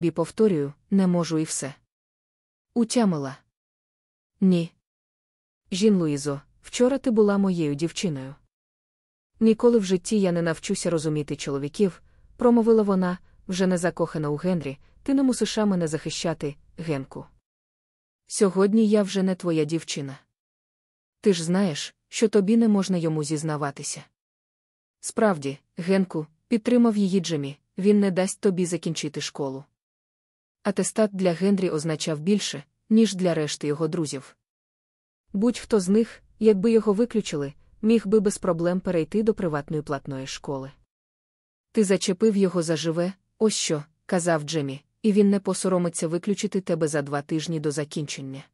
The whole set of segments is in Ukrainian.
Бі повторюю, не можу і все. Утямила. Ні. Жін Луїзо, вчора ти була моєю дівчиною. Ніколи в житті я не навчуся розуміти чоловіків, промовила вона, вже не закохана у Генрі, ти не мусиш мене захищати, Генку. Сьогодні я вже не твоя дівчина. Ти ж знаєш, що тобі не можна йому зізнаватися. Справді, Генку, підтримав її Джемі, він не дасть тобі закінчити школу. Атестат для Генрі означав більше, ніж для решти його друзів. Будь-хто з них, якби його виключили, міг би без проблем перейти до приватної платної школи. Ти зачепив його заживе, ось що, казав Джемі, і він не посоромиться виключити тебе за два тижні до закінчення.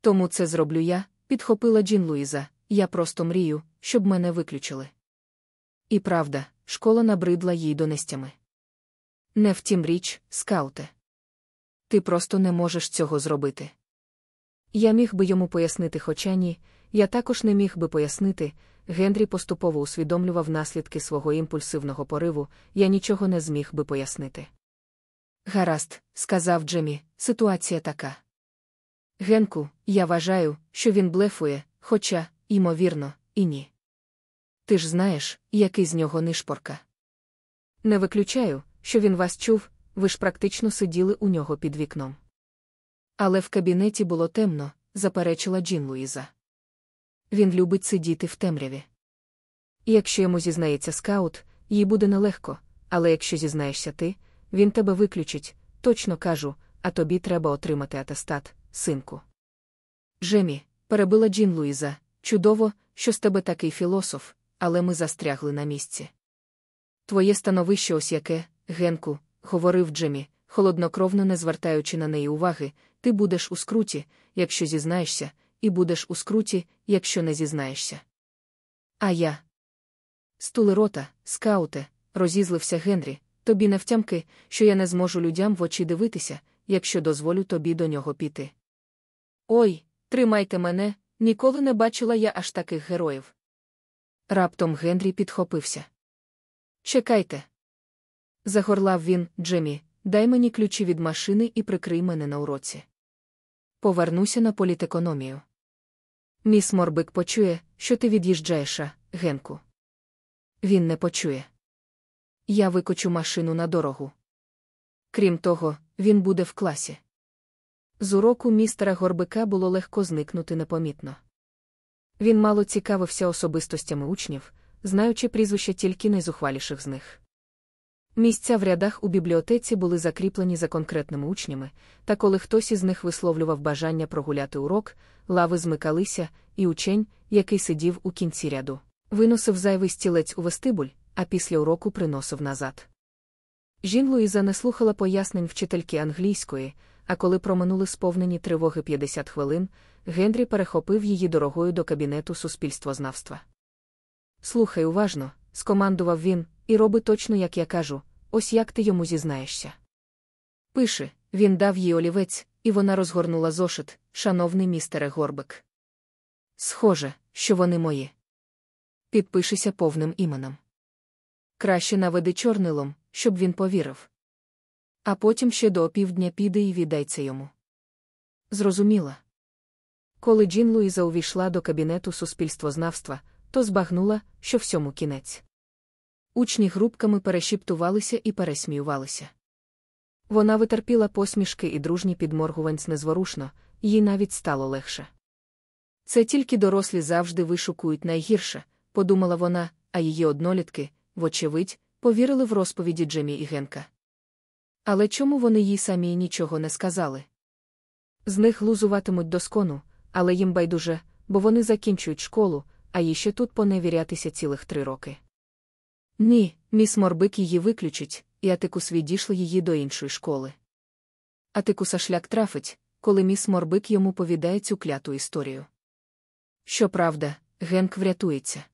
Тому це зроблю я, підхопила Джін Луїза, я просто мрію, щоб мене виключили. І правда, школа набридла їй донестями. Не втім річ, скауте. Ти просто не можеш цього зробити. Я міг би йому пояснити, хоча ні, я також не міг би пояснити. Генрі поступово усвідомлював наслідки свого імпульсивного пориву, я нічого не зміг би пояснити. Гаразд, сказав Джемі, ситуація така. Генку, я вважаю, що він блефує, хоча, ймовірно, і ні. Ти ж знаєш, який з нього нишпорка. Не виключаю, що він вас чув, ви ж практично сиділи у нього під вікном. Але в кабінеті було темно, заперечила Джін Луїза. Він любить сидіти в темряві. Якщо йому зізнається скаут, їй буде нелегко, але якщо зізнаєшся ти, він тебе виключить, точно кажу, а тобі треба отримати атестат, синку. Жемі, перебила Джін Луїза, чудово, що з тебе такий філософ, але ми застрягли на місці. Твоє становище ось яке, Генку, говорив Джемі, холоднокровно не звертаючи на неї уваги, ти будеш у скруті, якщо зізнаєшся, і будеш у скруті, якщо не зізнаєшся. А я. Стули рота, скауте, розізлився Генрі, тобі не втямки, що я не зможу людям в очі дивитися, якщо дозволю тобі до нього піти. Ой, тримайте мене, ніколи не бачила я аж таких героїв. Раптом Генрі підхопився. Чекайте. Загорлав він, Джемі, дай мені ключі від машини і прикрий мене на уроці. Повернуся на політекономію. Міс Морбик почує, що ти від'їжджаєш, Генку. Він не почує. Я викочу машину на дорогу. Крім того, він буде в класі. З уроку містера Горбика було легко зникнути непомітно. Він мало цікавився особистостями учнів, знаючи прізвища тільки найзухваліших з них. Місця в рядах у бібліотеці були закріплені за конкретними учнями, та коли хтось із них висловлював бажання прогуляти урок, лави змикалися, і учень, який сидів у кінці ряду, виносив зайвий стілець у вестибуль, а після уроку приносив назад. Жін Луїза не слухала пояснень вчительки англійської, а коли проминули сповнені тривоги 50 хвилин, Генрі перехопив її дорогою до кабінету суспільствознавства. Слухай уважно, скомандував він, і роби точно, як я кажу, ось як ти йому зізнаєшся. Пиши, він дав їй олівець, і вона розгорнула зошит, шановний містере Горбик. Схоже, що вони мої. Підпишися повним іменем. Краще наведи чорнилом, щоб він повірив. А потім ще до опівдня піде і віддай йому. Зрозуміла. Коли Джін Луїза увійшла до кабінету суспільствознавства, то збагнула, що всьому кінець. Учні групками перешіптувалися і пересміювалися. Вона витерпіла посмішки і дружні підморгуванць незворушно, їй навіть стало легше. Це тільки дорослі завжди вишукують найгірше, подумала вона, а її однолітки, вочевидь, повірили в розповіді Джемі і Генка. Але чому вони їй самі нічого не сказали? З них глузуватимуть доскону, але їм байдуже, бо вони закінчують школу, а їй ще тут поневірятися цілих три роки. Ні, міс Морбик її виключить, і Атикус відійшли її до іншої школи. Атикуса шлях трафить, коли міс Морбик йому повідає цю кляту історію. Щоправда, Генк врятується.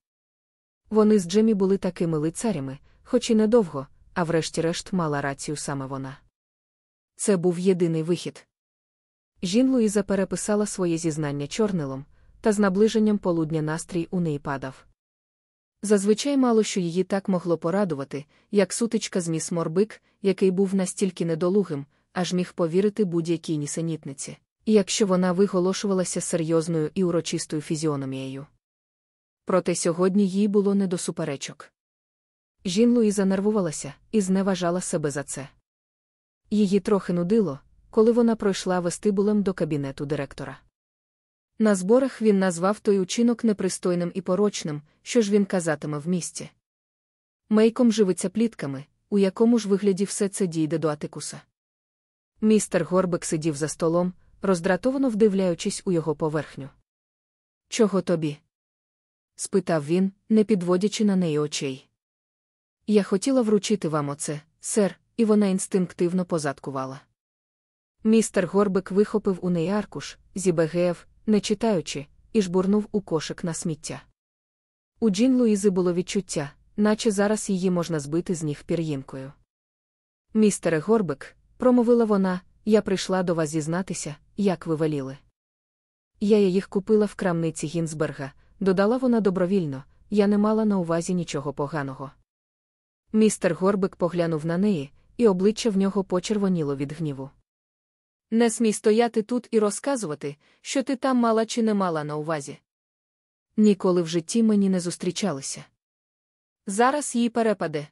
Вони з Джемі були такими лицарями, хоч і недовго, а врешті-решт мала рацію саме вона. Це був єдиний вихід. Жін Луїза переписала своє зізнання чорнилом, та з наближенням полудня настрій у неї падав. Зазвичай мало що її так могло порадувати, як сутичка з міс Морбик, який був настільки недолугим, аж міг повірити будь-якій нісенітниці, якщо вона виголошувалася серйозною і урочистою фізіономією. Проте сьогодні їй було не до суперечок. Жін Луїза нервувалася і зневажала себе за це. Її трохи нудило, коли вона пройшла вестибулем до кабінету директора. На зборах він назвав той учинок непристойним і порочним, що ж він казатиме в місті. Мейком живиться плітками, у якому ж вигляді все це дійде до Атикуса. Містер Горбек сидів за столом, роздратовано вдивляючись у його поверхню. Чого тобі? спитав він, не підводячи на неї очей. Я хотіла вручити вам оце, сер, і вона інстинктивно позадкувала. Містер Горбик вихопив у неї аркуш, зібегеєв, не читаючи, і жбурнув у кошик на сміття. У Джін Луїзи було відчуття, наче зараз її можна збити з ніг пір'їнкою. Містере Горбик, промовила вона, я прийшла до вас зізнатися, як ви веліли. Я їх купила в крамниці Гінзберга, додала вона добровільно, я не мала на увазі нічого поганого. Містер Горбик поглянув на неї, і обличчя в нього почервоніло від гніву. Не смій стояти тут і розказувати, що ти там мала чи не мала на увазі. Ніколи в житті мені не зустрічалися. Зараз їй перепаде.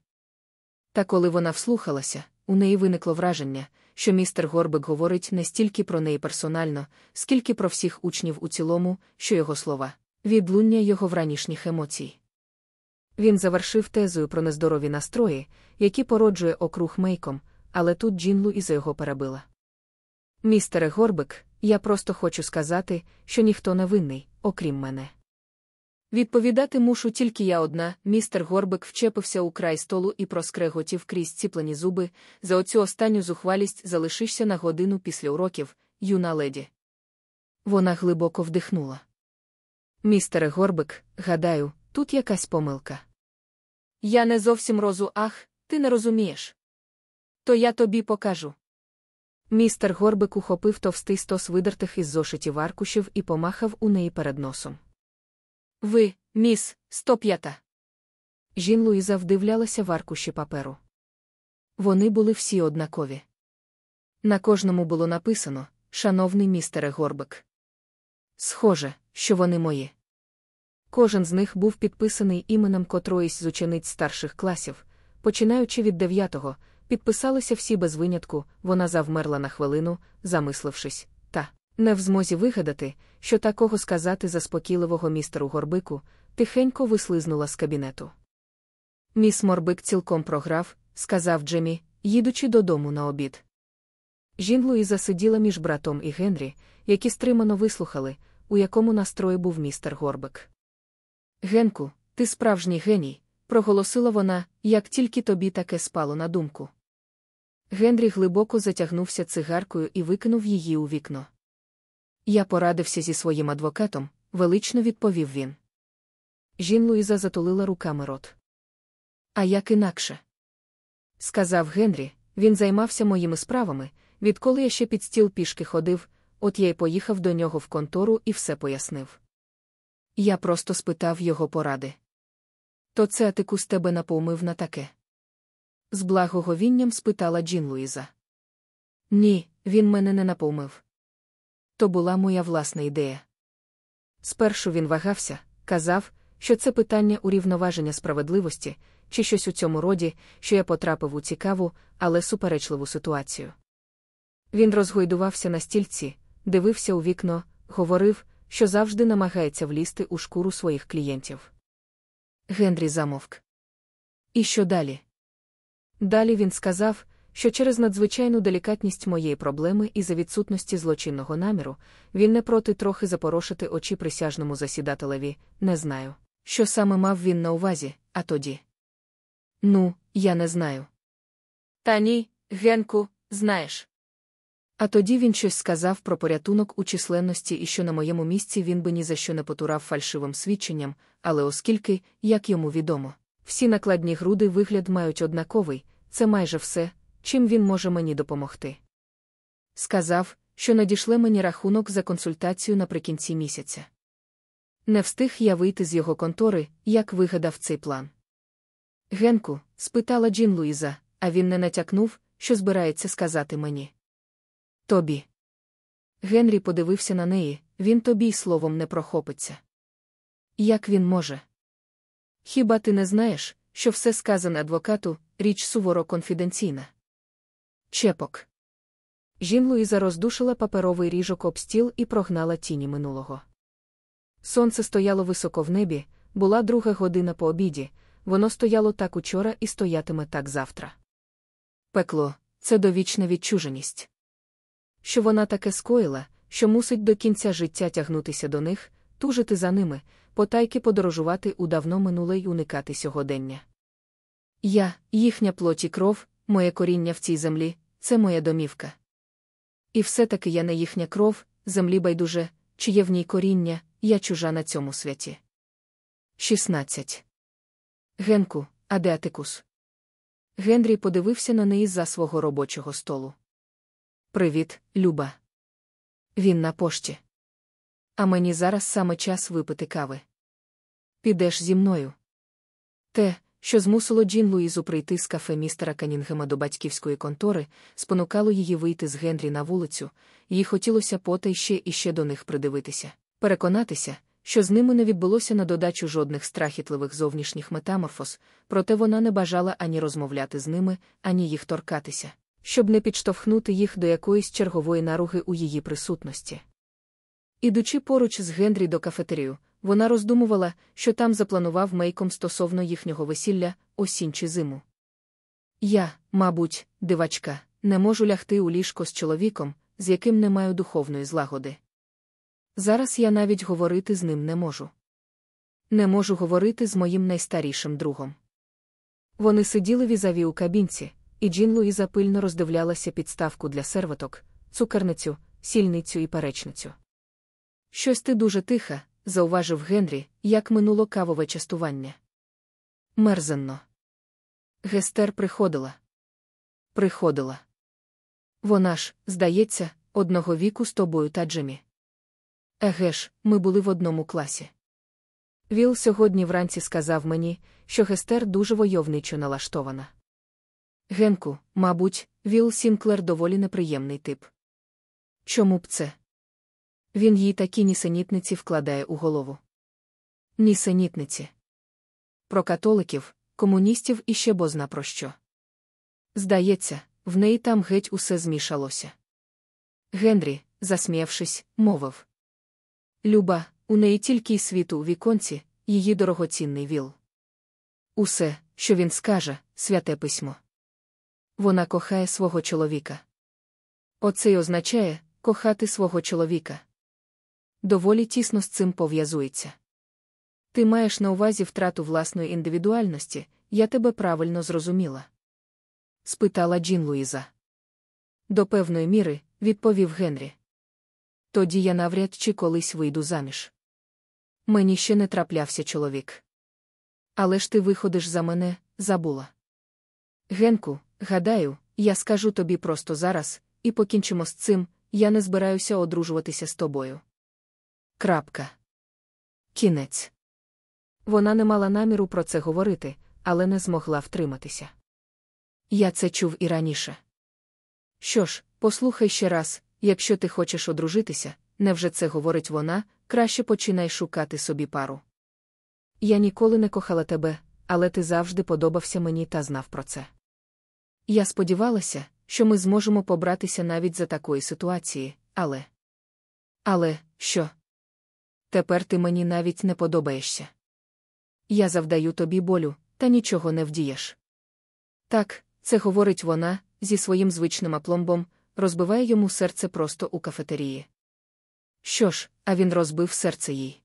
Та коли вона вслухалася, у неї виникло враження, що містер Горбик говорить не стільки про неї персонально, скільки про всіх учнів у цілому, що його слова, відлуння його вранішніх емоцій. Він завершив тезою про нездорові настрої, які породжує округ мейком, але тут Джінлу і за його перебила. Містере Горбик, я просто хочу сказати, що ніхто не винний, окрім мене. Відповідати мушу тільки я одна. Містер Горбик вчепився у край столу і проскреготів крізь ціплені зуби. За оцю останню зухвалість залишишся на годину після уроків, юна леді. Вона глибоко вдихнула. Містере Горбик, гадаю, тут якась помилка. Я не зовсім розу, ах, ти не розумієш. То я тобі покажу. Містер Горбик ухопив товстий стос видертих із зошитів аркушів і помахав у неї перед носом. Ви, міс, 105. Жін Луїза вдивлялася в аркуші паперу. Вони були всі однакові. На кожному було написано Шановний містере Горбик. Схоже, що вони мої. Кожен з них був підписаний іменем котроїсь з учениць старших класів, починаючи від дев'ятого, підписалися всі без винятку, вона завмерла на хвилину, замислившись, та, не в змозі вигадати, що такого сказати заспокійливого містеру горбику, тихенько вислизнула з кабінету. Міс Морбик цілком програв, сказав Джемі, їдучи додому на обід. Жін Луїза сиділа між братом і Генрі, які стримано вислухали, у якому настрої був містер Горбик. Генку, ти справжній геній, проголосила вона, як тільки тобі таке спало на думку. Генрі глибоко затягнувся цигаркою і викинув її у вікно. Я порадився зі своїм адвокатом, велично відповів він. Жін Луїза затулила руками рот. А як інакше? Сказав Генрі, він займався моїми справами, відколи я ще під стіл пішки ходив, от я й поїхав до нього в контору і все пояснив. Я просто спитав його поради. То це Атикус тебе напомив на таке? З благоговінням спитала Джін Луїза. Ні, він мене не напомив. То була моя власна ідея. Спершу він вагався, казав, що це питання урівноваження справедливості, чи щось у цьому роді, що я потрапив у цікаву, але суперечливу ситуацію. Він розгойдувався на стільці, дивився у вікно, говорив, що завжди намагається влізти у шкуру своїх клієнтів. Генрі замовк. І що далі? Далі він сказав, що через надзвичайну делікатність моєї проблеми і за відсутності злочинного наміру він не проти трохи запорошити очі присяжному засідателеві, не знаю, що саме мав він на увазі, а тоді. Ну, я не знаю. Та ні, Генку, знаєш. А тоді він щось сказав про порятунок у численності і що на моєму місці він би ні за що не потурав фальшивим свідченням, але оскільки, як йому відомо, всі накладні груди вигляд мають однаковий, це майже все, чим він може мені допомогти. Сказав, що надішле мені рахунок за консультацію наприкінці місяця. Не встиг я вийти з його контори, як вигадав цей план. Генку, спитала Джін Луїза, а він не натякнув, що збирається сказати мені. Тобі. Генрі подивився на неї, він тобі й словом не прохопиться. Як він може? Хіба ти не знаєш, що все сказане адвокату, річ суворо конфіденційна? Чепок. Жін Луїза роздушила паперовий ріжок об стіл і прогнала тіні минулого. Сонце стояло високо в небі, була друга година по обіді, воно стояло так учора і стоятиме так завтра. Пекло це довічна відчуженість. Що вона таке скоїла, що мусить до кінця життя тягнутися до них, тужити за ними, потайки подорожувати у давно минуле й уникати сьогодення. Я, їхня плоть і кров, моє коріння в цій землі, це моя домівка. І все-таки я не їхня кров, землі байдуже, чи є в ній коріння, я чужа на цьому святі. 16. Генку, а де Генрі подивився на неї за свого робочого столу. Привіт, Люба. Він на пошті. А мені зараз саме час випити кави. Підеш зі мною. Те, що змусило Джін Луїзу прийти з кафе містера Канінгема до батьківської контори, спонукало її вийти з Генрі на вулицю, їй хотілося потай ще і ще до них придивитися, переконатися, що з ними не відбулося на додачу жодних страхітливих зовнішніх метаморфоз, проте вона не бажала ані розмовляти з ними, ані їх торкатися, щоб не підштовхнути їх до якоїсь чергової наруги у її присутності. Ідучи поруч з Генрі до кафетерію, вона роздумувала, що там запланував мейком стосовно їхнього весілля, осінь чи зиму. Я, мабуть, дивачка, не можу лягти у ліжко з чоловіком, з яким не маю духовної злагоди. Зараз я навіть говорити з ним не можу. Не можу говорити з моїм найстарішим другом. Вони сиділи візаві у кабінці, і Джін Луїза пильно роздивлялася підставку для серваток, цукерницю, сільницю і перечницю. Щось ти дуже тиха, зауважив Генрі, як минуло кавове частування. Мерзенно. Гестер приходила. Приходила. Вона ж, здається, одного віку з тобою та Джемі. Еге ж, ми були в одному класі. Віл сьогодні вранці сказав мені, що Гестер дуже войовничо налаштована. Генку, мабуть, Віл Сінклер доволі неприємний тип. Чому б це? Він їй такі нісенітниці вкладає у голову. Нісенітниці. Про католиків, комуністів і ще бозна про що. Здається, в неї там геть усе змішалося. Генрі, засміявшись, мовив. Люба, у неї тільки й світу у віконці, її дорогоцінний віл. Усе, що він скаже, святе письмо. Вона кохає свого чоловіка. Оце й означає кохати свого чоловіка. Доволі тісно з цим пов'язується. Ти маєш на увазі втрату власної індивідуальності, я тебе правильно зрозуміла. спитала Джін Луїза. До певної міри, відповів Генрі. Тоді я навряд чи колись вийду заміж. Мені ще не траплявся чоловік. Але ж ти виходиш за мене, забула. Генку, гадаю, я скажу тобі просто зараз, і покінчимо з цим, я не збираюся одружуватися з тобою. Крапка. Кінець. Вона не мала наміру про це говорити, але не змогла втриматися. Я це чув і раніше. Що ж, послухай ще раз, якщо ти хочеш одружитися, невже це говорить вона, краще починай шукати собі пару. Я ніколи не кохала тебе, але ти завжди подобався мені та знав про це. Я сподівалася, що ми зможемо побратися навіть за такої ситуації, але. Але, що? Тепер ти мені навіть не подобаєшся. Я завдаю тобі болю, та нічого не вдієш. Так, це говорить вона, зі своїм звичним апломбом, розбиває йому серце просто у кафетерії. Що ж, а він розбив серце їй.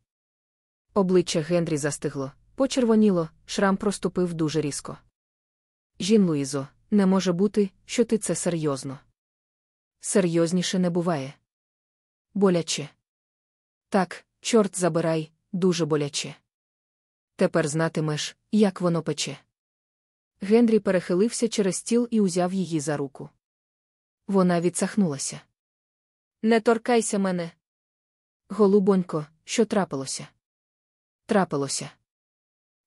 Обличчя Генрі застигло, почервоніло, шрам проступив дуже різко. Жін Луїзо, не може бути, що ти це серйозно. Серйозніше не буває. Боляче. Так, чорт забирай, дуже боляче. Тепер знатимеш, як воно пече. Генрі перехилився через стіл і узяв її за руку. Вона відсахнулася. Не торкайся мене. Голубонько, що трапилося? Трапилося.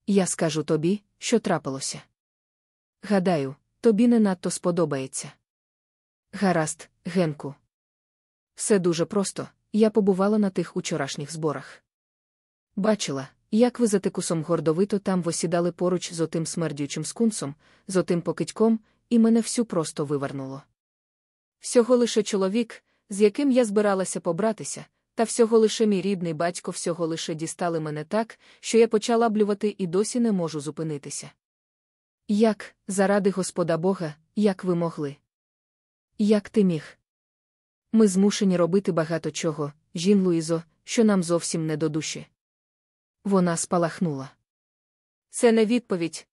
Я скажу тобі, що трапилося. Гадаю, тобі не надто сподобається. Гаразд, Генку. Все дуже просто, я побувала на тих учорашніх зборах. Бачила, як ви за тикусом гордовито там восідали поруч з отим смердючим скунсом, з отим покидьком, і мене всю просто вивернуло. Всього лише чоловік, з яким я збиралася побратися, та всього лише мій рідний батько всього лише дістали мене так, що я почала блювати і досі не можу зупинитися. Як, заради Господа Бога, як ви могли? Як ти міг? Ми змушені робити багато чого, жін Луїзо, що нам зовсім не до душі. Вона спалахнула. Це не відповідь.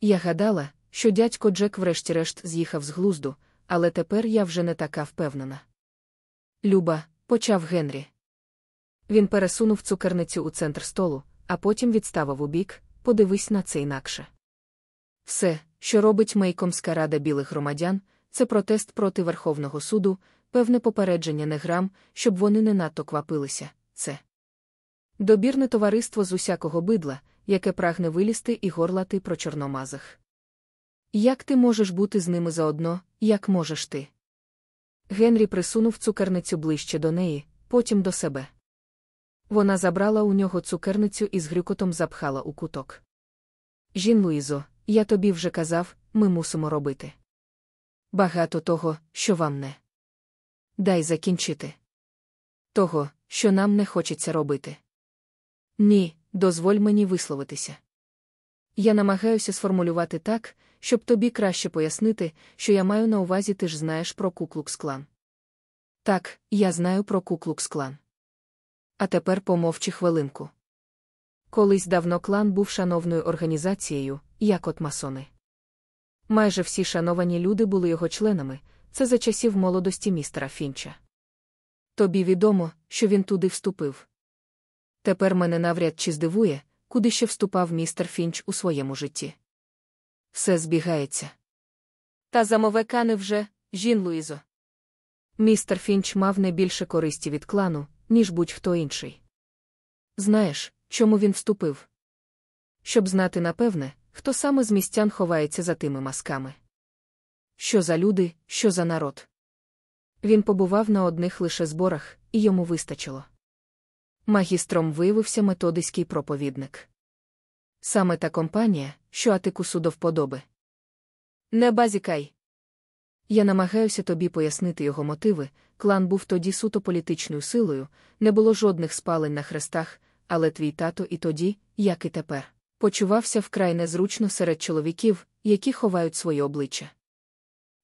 Я гадала, що дядько Джек врешті-решт з'їхав з глузду, але тепер я вже не така впевнена. Люба, почав Генрі. Він пересунув цукерницю у центр столу, а потім відставив у бік, подивись на це інакше. Все, що робить Мейкомська рада білих громадян, це протест проти Верховного суду, певне попередження неграм, щоб вони не надто квапилися. Це добірне товариство з усякого бидла, яке прагне вилізти і горлати про чорномазих. Як ти можеш бути з ними заодно, як можеш ти? Генрі присунув цукерницю ближче до неї, потім до себе. Вона забрала у нього цукерницю і з грюкотом запхала у куток. Жін Луїзо, я тобі вже казав, ми мусимо робити. Багато того, що вам не. Дай закінчити. Того, що нам не хочеться робити. Ні, дозволь мені висловитися. Я намагаюся сформулювати так, щоб тобі краще пояснити, що я маю на увазі ти ж знаєш про Куклукс-клан. Так, я знаю про Куклукс-клан. А тепер помовчи хвилинку. Колись давно клан був шановною організацією, як от масони. Майже всі шановані люди були його членами, це за часів молодості містера Фінча. Тобі відомо, що він туди вступив. Тепер мене навряд чи здивує, куди ще вступав містер Фінч у своєму житті. Все збігається. Та замовекани вже, жін Луїзо. Містер Фінч мав не більше користі від клану, ніж будь-хто інший. Знаєш, чому він вступив? Щоб знати напевне, хто саме з містян ховається за тими масками. Що за люди, що за народ? Він побував на одних лише зборах, і йому вистачило. Магістром виявився методиський проповідник. Саме та компанія, що Атикусу до вподоби. Не базікай. Я намагаюся тобі пояснити його мотиви. Клан був тоді суто політичною силою, не було жодних спалень на хрестах, але твій тато і тоді, як і тепер, почувався вкрай незручно серед чоловіків, які ховають своє обличчя.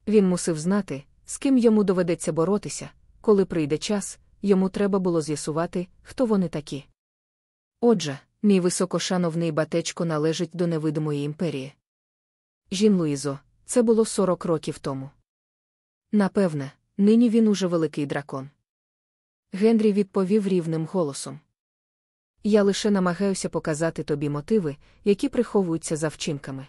Він мусив знати, з ким йому доведеться боротися, коли прийде час, йому треба було з'ясувати, хто вони такі. Отже, мій високошановний батечко належить до невидимої імперії. Жін Луїзо, це було сорок років тому. Напевне, нині він уже великий дракон. Генрі відповів рівним голосом. Я лише намагаюся показати тобі мотиви, які приховуються за вчинками.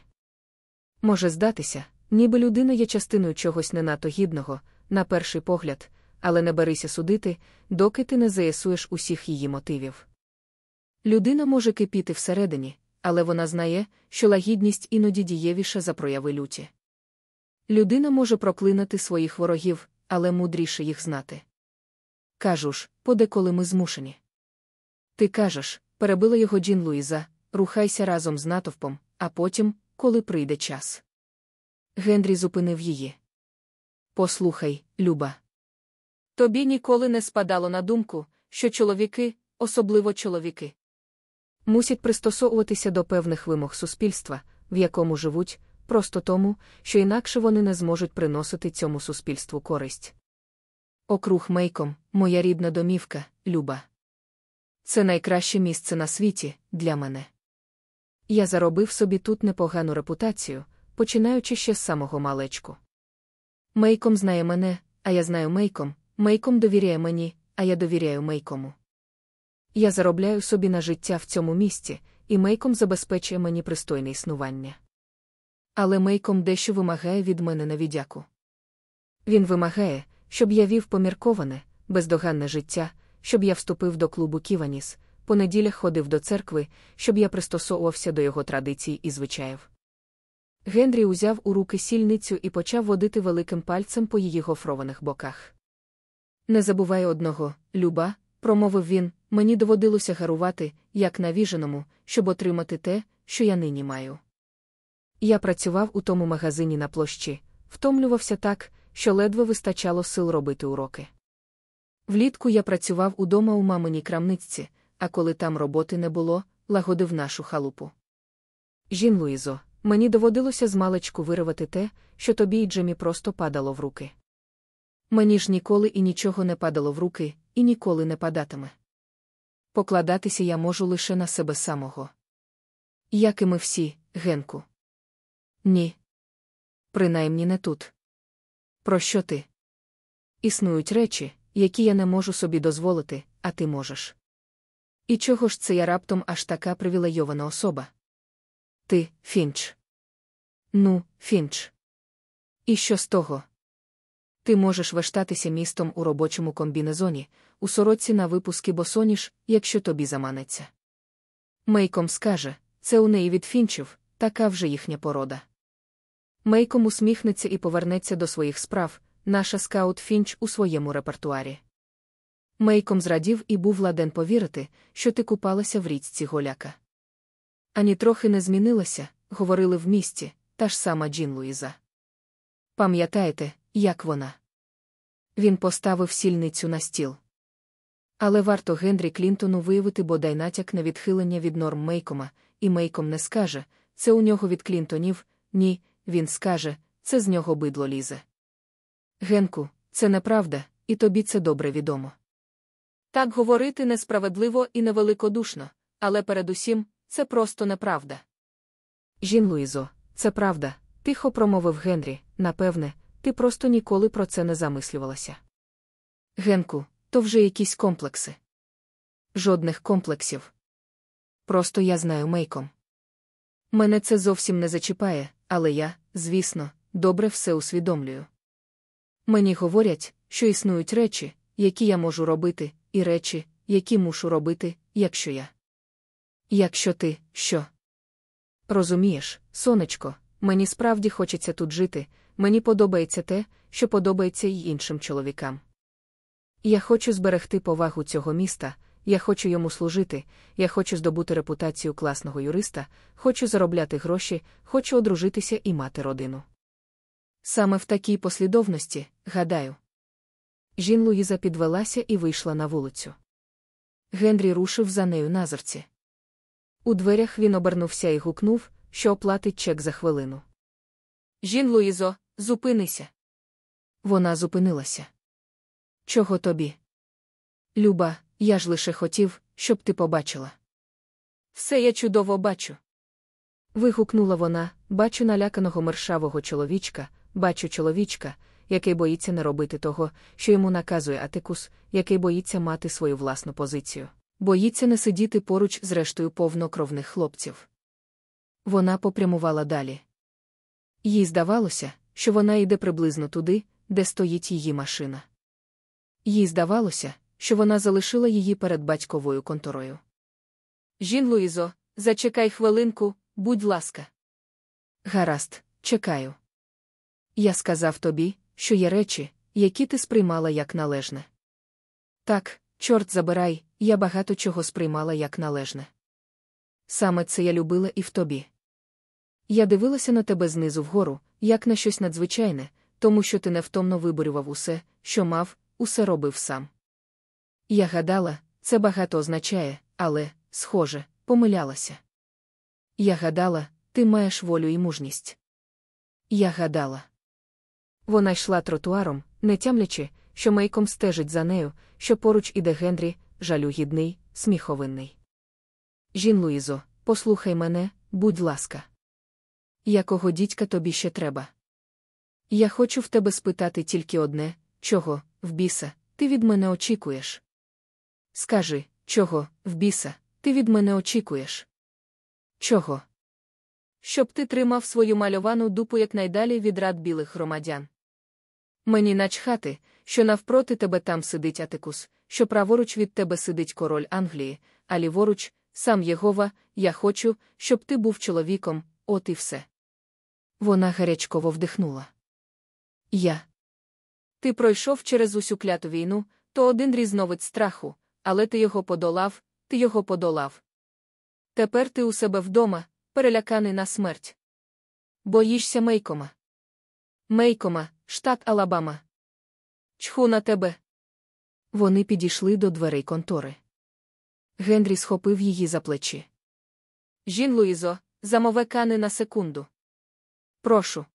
Може здатися, ніби людина є частиною чогось не надто гідного, на перший погляд, але не берися судити, доки ти не заясуєш усіх її мотивів. Людина може кипіти всередині, але вона знає, що лагідність іноді дієвіша за прояви люті. Людина може проклинати своїх ворогів, але мудріше їх знати. Кажу ж, подеколи ми змушені. Ти кажеш, перебила його Джін Луїза, рухайся разом з натовпом, а потім, коли прийде час. Генрі зупинив її. Послухай, Люба. Тобі ніколи не спадало на думку, що чоловіки, особливо чоловіки, мусять пристосовуватися до певних вимог суспільства, в якому живуть, просто тому, що інакше вони не зможуть приносити цьому суспільству користь. Округ Мейком, моя рідна домівка, Люба. Це найкраще місце на світі для мене. Я заробив собі тут непогану репутацію, починаючи ще з самого малечку. Мейком знає мене, а я знаю Мейком, Мейком довіряє мені, а я довіряю Мейкому. Я заробляю собі на життя в цьому місці, і Мейком забезпечує мені пристойне існування. Але Мейком дещо вимагає від мене на віддяку. Він вимагає, щоб я вів помірковане, бездоганне життя, щоб я вступив до клубу Ківаніс, по неділях ходив до церкви, щоб я пристосовувався до його традицій і звичаїв. Генрі узяв у руки сільницю і почав водити великим пальцем по її гофрованих боках. Не забувай одного, люба, промовив він, мені доводилося гарувати, як навіженому, щоб отримати те, що я нині маю. Я працював у тому магазині на площі, втомлювався так, що ледве вистачало сил робити уроки. Влітку я працював удома у маминій крамниці, а коли там роботи не було, лагодив нашу халупу. Жін Луїзо, мені доводилося з маличку виривати те, що тобі і Джемі просто падало в руки. Мені ж ніколи і нічого не падало в руки, і ніколи не падатиме. Покладатися я можу лише на себе самого. Як і ми всі, Генку. Ні. Принаймні не тут. Про що ти? Існують речі, які я не можу собі дозволити, а ти можеш. І чого ж це я раптом аж така привілейована особа? Ти, Фінч. Ну, Фінч. І що з того? Ти можеш вештатися містом у робочому комбінезоні, у сорочці на випуски босоніж, якщо тобі заманеться. Мейком скаже, це у неї від фінчів, така вже їхня порода. Мейком усміхнеться і повернеться до своїх справ, наша скаут Фінч у своєму репертуарі. Мейком зрадів і був ладен повірити, що ти купалася в річці голяка. Ані трохи не змінилася, говорили в місті, та ж сама Джін Луїза. Пам'ятаєте, як вона? Він поставив сільницю на стіл. Але варто Генрі Клінтону виявити бодай натяк на відхилення від норм Мейкома, і Мейком не скаже це у нього від Клінтонів, ні, він скаже це з нього бидло лізе. Генку, це неправда, і тобі це добре відомо. Так говорити несправедливо і невеликодушно, але передусім це просто неправда. Жін Луїзо, це правда, тихо промовив Генрі, напевне, ти просто ніколи про це не замислювалася. Генку, то вже якісь комплекси. Жодних комплексів. Просто я знаю мейком. Мене це зовсім не зачіпає, але я, звісно, добре все усвідомлюю. Мені говорять, що існують речі, які я можу робити, і речі, які мушу робити, якщо я. Якщо ти, що? Розумієш, сонечко, мені справді хочеться тут жити, мені подобається те, що подобається й іншим чоловікам. Я хочу зберегти повагу цього міста, я хочу йому служити, я хочу здобути репутацію класного юриста, хочу заробляти гроші, хочу одружитися і мати родину. Саме в такій послідовності, гадаю. Жін Луїза підвелася і вийшла на вулицю. Генрі рушив за нею назирці. У дверях він обернувся і гукнув, що оплатить чек за хвилину. Жін Луїзо, зупинися. Вона зупинилася. Чого тобі? Люба, я ж лише хотів, щоб ти побачила. Все я чудово бачу. Вигукнула вона, бачу наляканого мершавого чоловічка, бачу чоловічка, який боїться не робити того, що йому наказує Атикус, який боїться мати свою власну позицію, боїться не сидіти поруч з рештою повнокровних хлопців. Вона попрямувала далі. Їй здавалося, що вона йде приблизно туди, де стоїть її машина. Їй здавалося, що вона залишила її перед батьковою конторою. Жін Луїзо, зачекай хвилинку, будь ласка. Гаразд, чекаю. Я сказав тобі, що є речі, які ти сприймала як належне. Так, чорт забирай, я багато чого сприймала як належне. Саме це я любила і в тобі. Я дивилася на тебе знизу вгору, як на щось надзвичайне, тому що ти невтомно виборював усе, що мав, усе робив сам. Я гадала, це багато означає, але, схоже, помилялася. Я гадала, ти маєш волю і мужність. Я гадала. Вона йшла тротуаром, не тямлячи, що мейком стежить за нею, що поруч іде Генрі, жалюгідний, сміховинний. Жін Луїзо, послухай мене, будь ласка. Якого дідька тобі ще треба? Я хочу в тебе спитати тільки одне чого, в біса, ти від мене очікуєш? Скажи, чого, в біса, ти від мене очікуєш? Чого? Щоб ти тримав свою мальовану дупу якнайдалі від рад білих громадян. Мені начхати, що навпроти тебе там сидить Атикус, що праворуч від тебе сидить король Англії, а ліворуч, сам Єгова, я хочу, щоб ти був чоловіком, от і все. Вона гарячково вдихнула. Я. Ти пройшов через усю кляту війну, то один різновид страху, але ти його подолав, ти його подолав. Тепер ти у себе вдома, переляканий на смерть. Боїшся Мейкома. Мейкома, штат Алабама. Чху на тебе. Вони підійшли до дверей контори. Генрі схопив її за плечі. Жін Луїзо, замове кани на секунду. Прошу.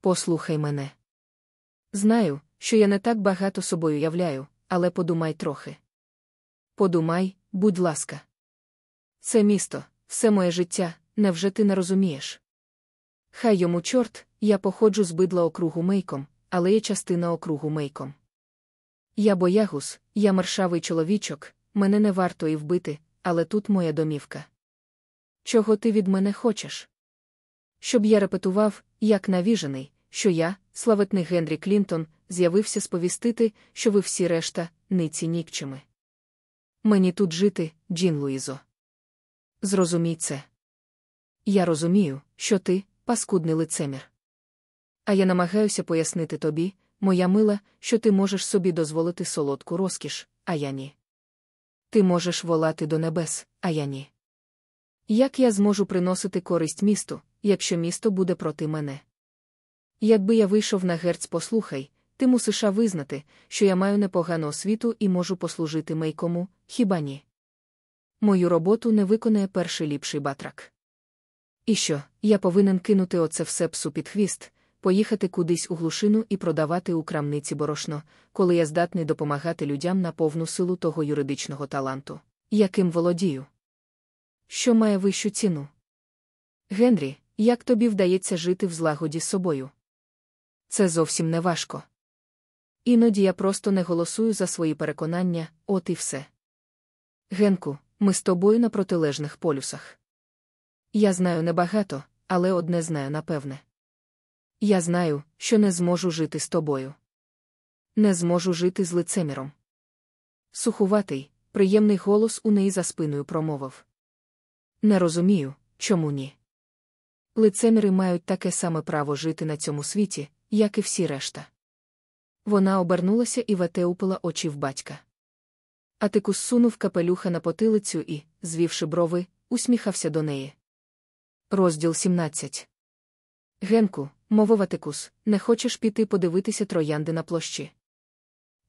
Послухай мене. Знаю, що я не так багато собою являю, але подумай трохи. Подумай, будь ласка. Це місто, все моє життя, невже ти не розумієш? Хай йому чорт, я походжу з бидла округу мейком, але є частина округу мейком. Я боягус, я маршавий чоловічок, мене не варто і вбити, але тут моя домівка. Чого ти від мене хочеш? Щоб я репетував, як навіжений, що я, славетний Генрі Клінтон, з'явився сповістити, що ви всі решта, ниці нікчими. Мені тут жити, Джін Луїзо. Зрозумій це. Я розумію, що ти паскудний лицемір. А я намагаюся пояснити тобі, моя мила, що ти можеш собі дозволити солодку розкіш, а я ні. Ти можеш волати до небес, а я ні. Як я зможу приносити користь місту, якщо місто буде проти мене? Якби я вийшов на герць, послухай, ти мусиш визнати, що я маю непогану освіту і можу послужити мейкому, хіба ні? Мою роботу не виконає перший ліпший батрак. І що, я повинен кинути оце все псу під хвіст, поїхати кудись у глушину і продавати у крамниці борошно, коли я здатний допомагати людям на повну силу того юридичного таланту, яким володію. Що має вищу ціну? Генрі, як тобі вдається жити в злагоді з собою? Це зовсім не важко. Іноді я просто не голосую за свої переконання, от і все. Генку, ми з тобою на протилежних полюсах. Я знаю небагато, але одне знаю напевне. Я знаю, що не зможу жити з тобою. Не зможу жити з лицеміром. Сухуватий, приємний голос у неї за спиною промовив. Не розумію, чому ні. Лицеміри мають таке саме право жити на цьому світі, як і всі решта. Вона обернулася і ветеупила очі в батька. Атикус сунув капелюха на потилицю і, звівши брови, усміхався до неї. Розділ 17 Генку, мовив Атикус, не хочеш піти подивитися троянди на площі.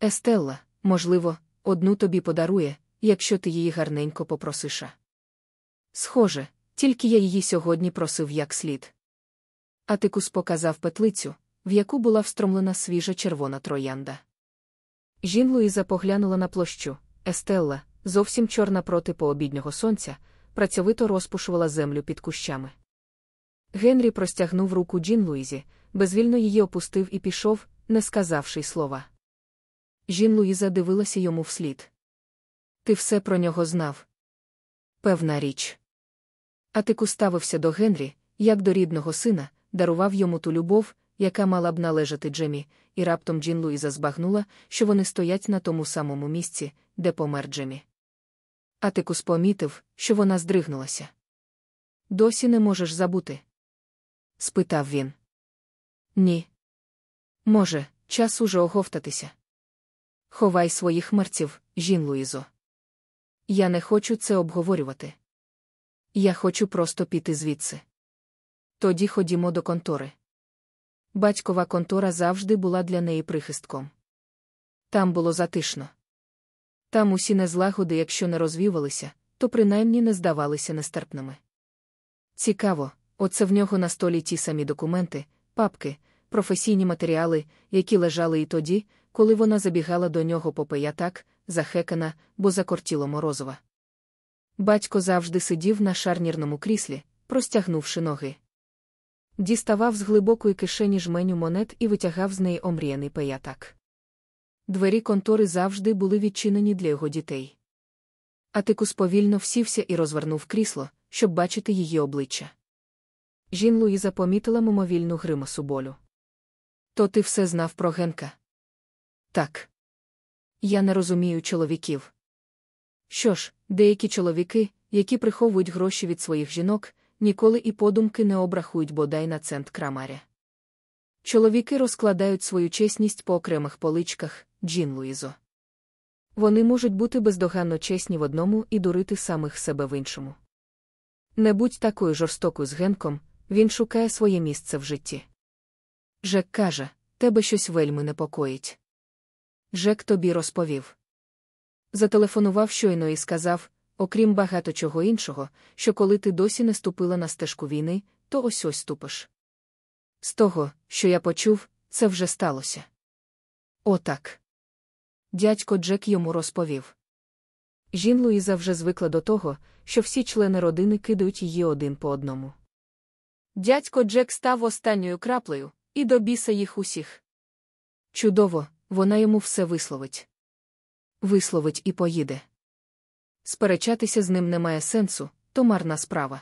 Естелла, можливо, одну тобі подарує, якщо ти її гарненько попросиша. Схоже, тільки я її сьогодні просив як слід. Атикус показав петлицю, в яку була встромлена свіжа червона троянда. Жін Луїза поглянула на площу. Естелла, зовсім чорна проти пообіднього сонця, працьовито розпушувала землю під кущами. Генрі простягнув руку Джін Луїзі, безвільно її опустив і пішов, не сказавши й слова. Жін Луїза дивилася йому вслід. Ти все про нього знав. Певна річ. А ти куставився до Генрі, як до рідного сина, дарував йому ту любов, яка мала б належати Джемі, і раптом Джін Луїза збагнула, що вони стоять на тому самому місці, де помер Джемі. Атикус помітив, що вона здригнулася. Досі не можеш забути? Спитав він. Ні. Може, час уже оговтатися. Ховай своїх мерців, жін Луїзо. Я не хочу це обговорювати. Я хочу просто піти звідси. Тоді ходімо до контори. Батькова контора завжди була для неї прихистком. Там було затишно. Там усі незлагоди, якщо не розвівалися, то принаймні не здавалися нестерпними. Цікаво, оце в нього на столі ті самі документи, папки, професійні матеріали, які лежали і тоді, коли вона забігала до нього попея так, захекана, бо закортіло морозова. Батько завжди сидів на шарнірному кріслі, простягнувши ноги. Діставав з глибокої кишені жменю монет і витягав з неї омріяний пеятак. Двері контори завжди були відчинені для його дітей. Атикус повільно всівся і розвернув крісло, щоб бачити її обличчя. Жін Луїза помітила мимовільну гримасу болю. То ти все знав про Генка? Так. Я не розумію чоловіків. Що ж, деякі чоловіки, які приховують гроші від своїх жінок, ніколи і подумки не обрахують бодай на цент крамаря. Чоловіки розкладають свою чесність по окремих поличках, Джін Луїзо. Вони можуть бути бездоганно чесні в одному і дурити самих себе в іншому. Не будь такою жорстокою з Генком, він шукає своє місце в житті. Жек каже, тебе щось вельми непокоїть. Жек тобі розповів. Зателефонував щойно і сказав, окрім багато чого іншого, що коли ти досі не ступила на стежку війни, то ось ось ступиш. З того, що я почув, це вже сталося. Отак. Дядько Джек йому розповів. Жін Луїза вже звикла до того, що всі члени родини кидають її один по одному. Дядько Джек став останньою краплею, і до біса їх усіх. Чудово, вона йому все висловить. Висловить і поїде. Сперечатися з ним немає сенсу, то марна справа.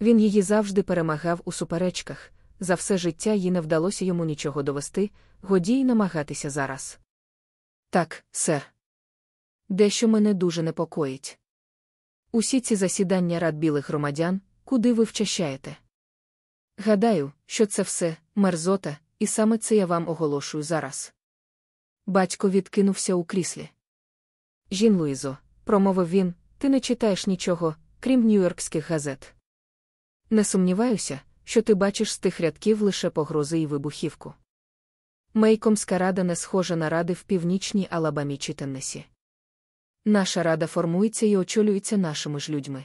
Він її завжди перемагав у суперечках, за все життя їй не вдалося йому нічого довести, годі й намагатися зараз. Так, сер. Дещо мене дуже непокоїть. Усі ці засідання рад білих громадян, куди ви вчащаєте? Гадаю, що це все мерзота, і саме це я вам оголошую зараз. Батько відкинувся у кріслі. Жін Луїзо, промовив він, ти не читаєш нічого, крім нью-йоркських газет. Не сумніваюся, що ти бачиш з тих рядків лише погрози і вибухівку. Мейкомська рада не схожа на ради в північній Алабамі чи Теннесі. Наша рада формується і очолюється нашими ж людьми.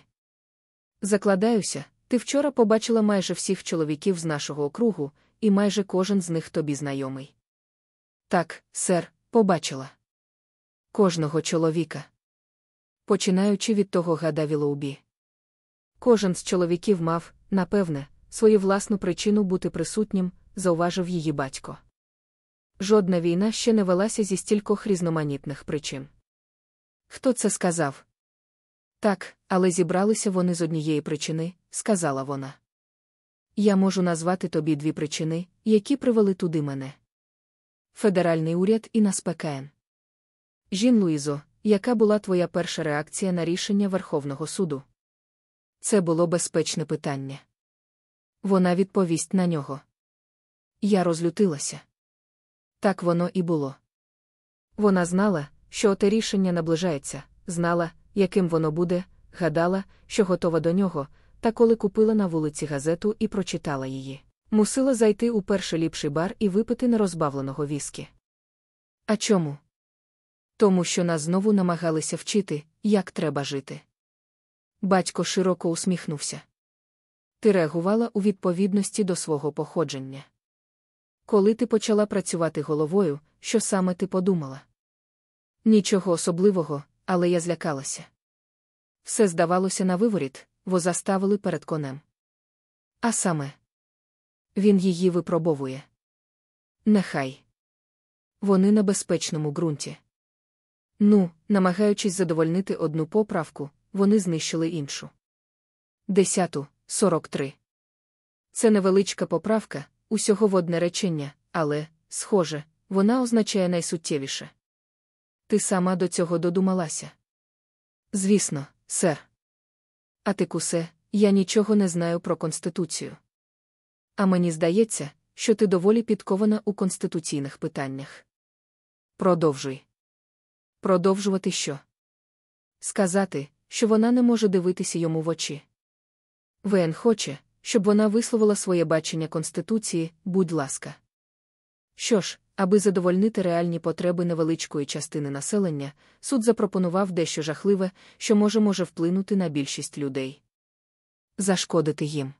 Закладаюся, ти вчора побачила майже всіх чоловіків з нашого округу, і майже кожен з них тобі знайомий. Так, сер, побачила. Кожного чоловіка. Починаючи від того гада Вілоубі. Кожен з чоловіків мав, напевне, свою власну причину бути присутнім, зауважив її батько. Жодна війна ще не велася зі стількох різноманітних причин. Хто це сказав? Так, але зібралися вони з однієї причини, сказала вона. Я можу назвати тобі дві причини, які привели туди мене. Федеральний уряд і нас ПКН. Жін Луїзо, яка була твоя перша реакція на рішення Верховного суду? Це було безпечне питання. Вона відповість на нього. Я розлютилася. Так воно і було. Вона знала, що оте рішення наближається, знала, яким воно буде, гадала, що готова до нього, та коли купила на вулиці газету і прочитала її. Мусила зайти у перший ліпший бар і випити нерозбавленого віскі. А чому? Тому що нас знову намагалися вчити, як треба жити. Батько широко усміхнувся. Ти реагувала у відповідності до свого походження. Коли ти почала працювати головою, що саме ти подумала? Нічого особливого, але я злякалася. Все здавалося на виворіт, воза ставили перед конем. А саме, він її випробовує. Нехай. Вони на безпечному ґрунті. Ну, намагаючись задовольнити одну поправку, вони знищили іншу. Десяту, сорок три. Це невеличка поправка, усього в одне речення, але, схоже, вона означає найсуттєвіше. Ти сама до цього додумалася. Звісно, сер. А ти кусе, я нічого не знаю про Конституцію. А мені здається, що ти доволі підкована у конституційних питаннях. Продовжуй. Продовжувати що? Сказати, що вона не може дивитися йому в очі. ВН хоче, щоб вона висловила своє бачення Конституції, будь ласка. Що ж, аби задовольнити реальні потреби невеличкої частини населення, суд запропонував дещо жахливе, що може може вплинути на більшість людей. Зашкодити їм.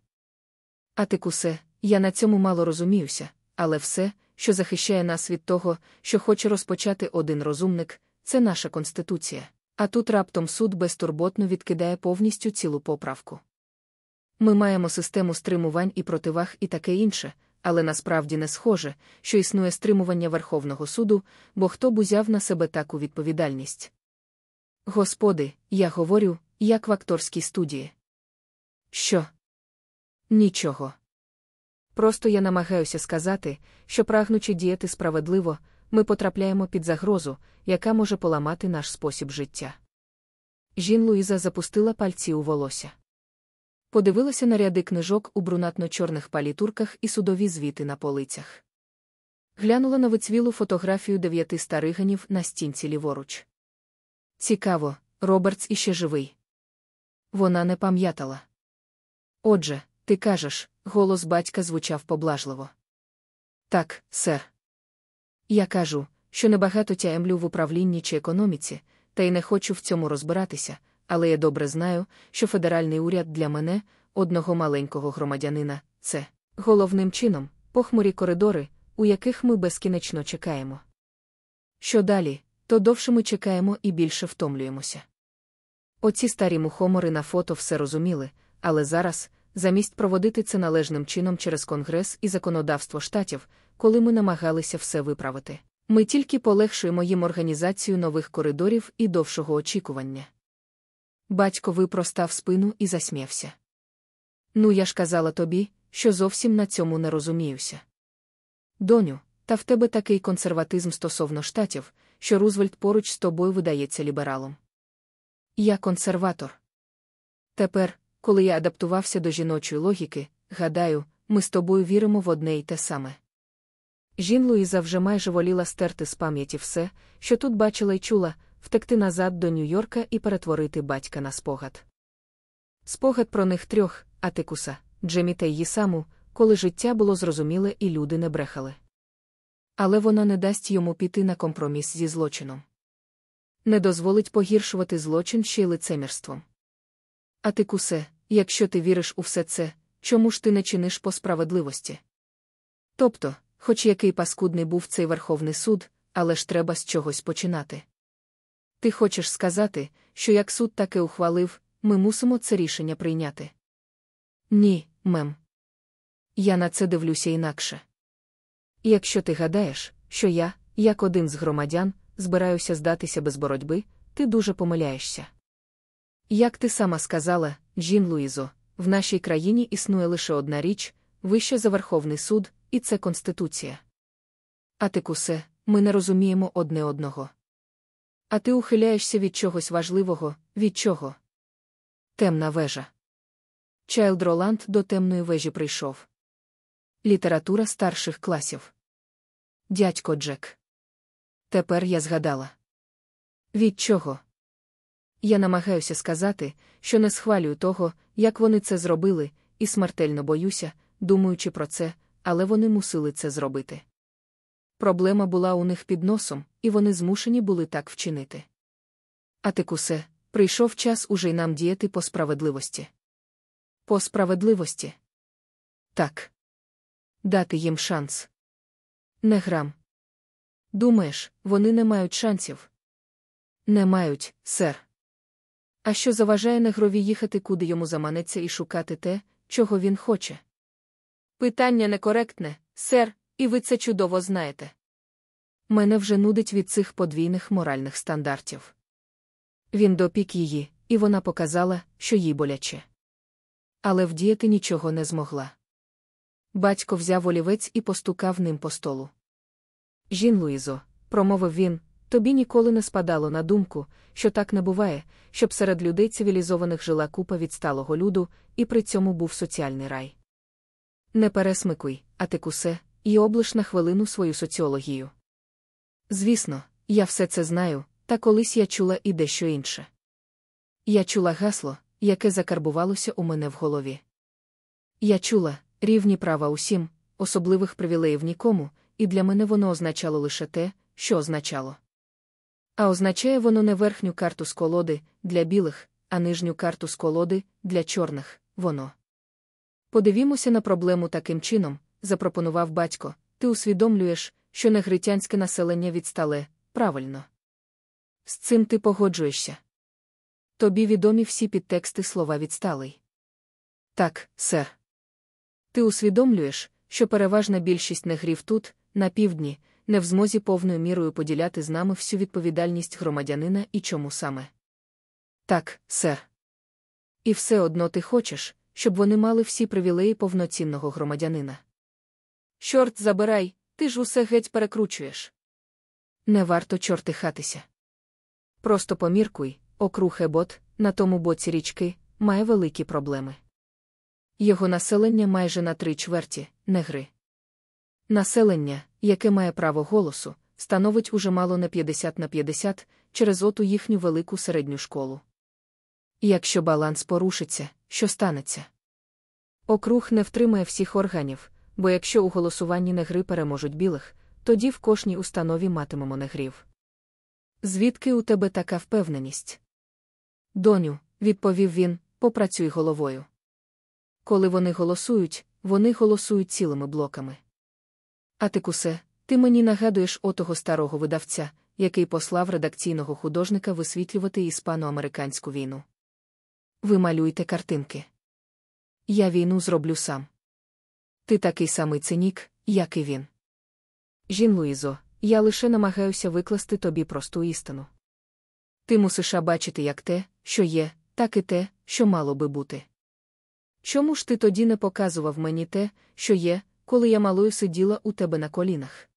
А ти кусе, я на цьому мало розуміюся, але все, що захищає нас від того, що хоче розпочати один розумник, це наша Конституція. А тут раптом суд безтурботно відкидає повністю цілу поправку. Ми маємо систему стримувань і противаг і таке інше, але насправді не схоже, що існує стримування Верховного суду, бо хто б узяв на себе таку відповідальність. Господи, я говорю, як в акторській студії. Що? Нічого. Просто я намагаюся сказати, що, прагнучи діяти справедливо, ми потрапляємо під загрозу, яка може поламати наш спосіб життя. Жін Луїза запустила пальці у волосся. Подивилася на ряди книжок у брунатно-чорних палітурках і судові звіти на полицях. Глянула на вицвілу фотографію дев'яти стариганів на стінці ліворуч. Цікаво, Робертс іще живий. Вона не пам'ятала. Отже, ти кажеш, голос батька звучав поблажливо. Так, сер. Я кажу, що небагато тямлю в управлінні чи економіці, та й не хочу в цьому розбиратися, але я добре знаю, що федеральний уряд для мене, одного маленького громадянина, це головним чином похмурі коридори, у яких ми безкінечно чекаємо. Що далі, то довше ми чекаємо і більше втомлюємося. Оці старі мухомори на фото все розуміли, але зараз, замість проводити це належним чином через Конгрес і законодавство штатів, коли ми намагалися все виправити, ми тільки полегшуємо їм організацію нових коридорів і довшого очікування. Батько випростав спину і засміявся. Ну, я ж казала тобі, що зовсім на цьому не розуміюся. Доню, та в тебе такий консерватизм стосовно штатів, що Рузвельт поруч з тобою видається лібералом. Я консерватор. Тепер, коли я адаптувався до жіночої логіки, гадаю, ми з тобою віримо в одне й те саме. Жін Луїза вже майже воліла стерти з пам'яті все, що тут бачила й чула, втекти назад до Нью-Йорка і перетворити батька на спогад. Спогад про них трьох Атикуса, Джемі та її саму, коли життя було зрозуміле і люди не брехали. Але вона не дасть йому піти на компроміс зі злочином. Не дозволить погіршувати злочин ще й лицемірством. Атикусе, якщо ти віриш у все це, чому ж ти не чиниш по справедливості? Тобто, хоч який паскудний був цей Верховний суд, але ж треба з чогось починати. Ти хочеш сказати, що як суд таки ухвалив, ми мусимо це рішення прийняти? Ні, мем. Я на це дивлюся інакше. Якщо ти гадаєш, що я, як один з громадян, збираюся здатися без боротьби, ти дуже помиляєшся. Як ти сама сказала, Джін Луїзо, в нашій країні існує лише одна річ вище за Верховний суд, і це Конституція. А ти кусе, ми не розуміємо одне одного. А ти ухиляєшся від чогось важливого, від чого? Темна вежа. Чайлд Роланд до темної вежі прийшов. Література старших класів. Дядько Джек. Тепер я згадала. Від чого? Я намагаюся сказати, що не схвалюю того, як вони це зробили, і смертельно боюся, думаючи про це, але вони мусили це зробити. Проблема була у них під носом, і вони змушені були так вчинити. А тикусе, прийшов час уже й нам діяти по справедливості. По справедливості. Так. Дати їм шанс. Не грам. Думаєш, вони не мають шансів? Не мають, сер. А що заважає негрові їхати, куди йому заманеться, і шукати те, чого він хоче? Питання некоректне, сер, і ви це чудово знаєте. Мене вже нудить від цих подвійних моральних стандартів. Він допік її, і вона показала, що їй боляче. Але вдіяти нічого не змогла. Батько взяв олівець і постукав ним по столу. Жін Луїзо, промовив він, тобі ніколи не спадало на думку, що так не буває, щоб серед людей цивілізованих жила купа відсталого люду, і при цьому був соціальний рай. Не пересмикуй, а ти кусе, і облиш на хвилину свою соціологію. Звісно, я все це знаю, та колись я чула і дещо інше. Я чула гасло, яке закарбувалося у мене в голові. Я чула рівні права усім, особливих привілеїв нікому, і для мене воно означало лише те, що означало. А означає воно не верхню карту з колоди для білих, а нижню карту з колоди для чорних, воно. Подивімося на проблему таким чином, запропонував батько, ти усвідомлюєш, що негритянське населення відстале, правильно. З цим ти погоджуєшся. Тобі відомі всі підтексти слова відсталий. Так, сер. Ти усвідомлюєш, що переважна більшість негрів тут, на півдні, не в змозі повною мірою поділяти з нами всю відповідальність громадянина і чому саме. Так, сер. І все одно ти хочеш, щоб вони мали всі привілеї повноцінного громадянина. Чорт забирай, ти ж усе геть перекручуєш. Не варто чортихатися. Просто поміркуй, округ Ебот, на тому боці річки, має великі проблеми. Його населення майже на три чверті негри. Населення, яке має право голосу, становить уже мало не 50 на 50 через оту їхню велику середню школу. Якщо баланс порушиться, що станеться? Округ не втримає всіх органів, бо якщо у голосуванні негри переможуть білих, тоді в кожній установі матимемо негрів. Звідки у тебе така впевненість? Доню, відповів він, попрацюй головою. Коли вони голосують, вони голосують цілими блоками. А ти кусе, ти мені нагадуєш отого старого видавця, який послав редакційного художника висвітлювати іспано-американську війну. Ви малюйте картинки. Я війну зроблю сам. Ти такий самий цинік, як і він. Жін Луїзо, я лише намагаюся викласти тобі просту істину. Ти мусиш бачити як те, що є, так і те, що мало би бути. Чому ж ти тоді не показував мені те, що є, коли я малою сиділа у тебе на колінах?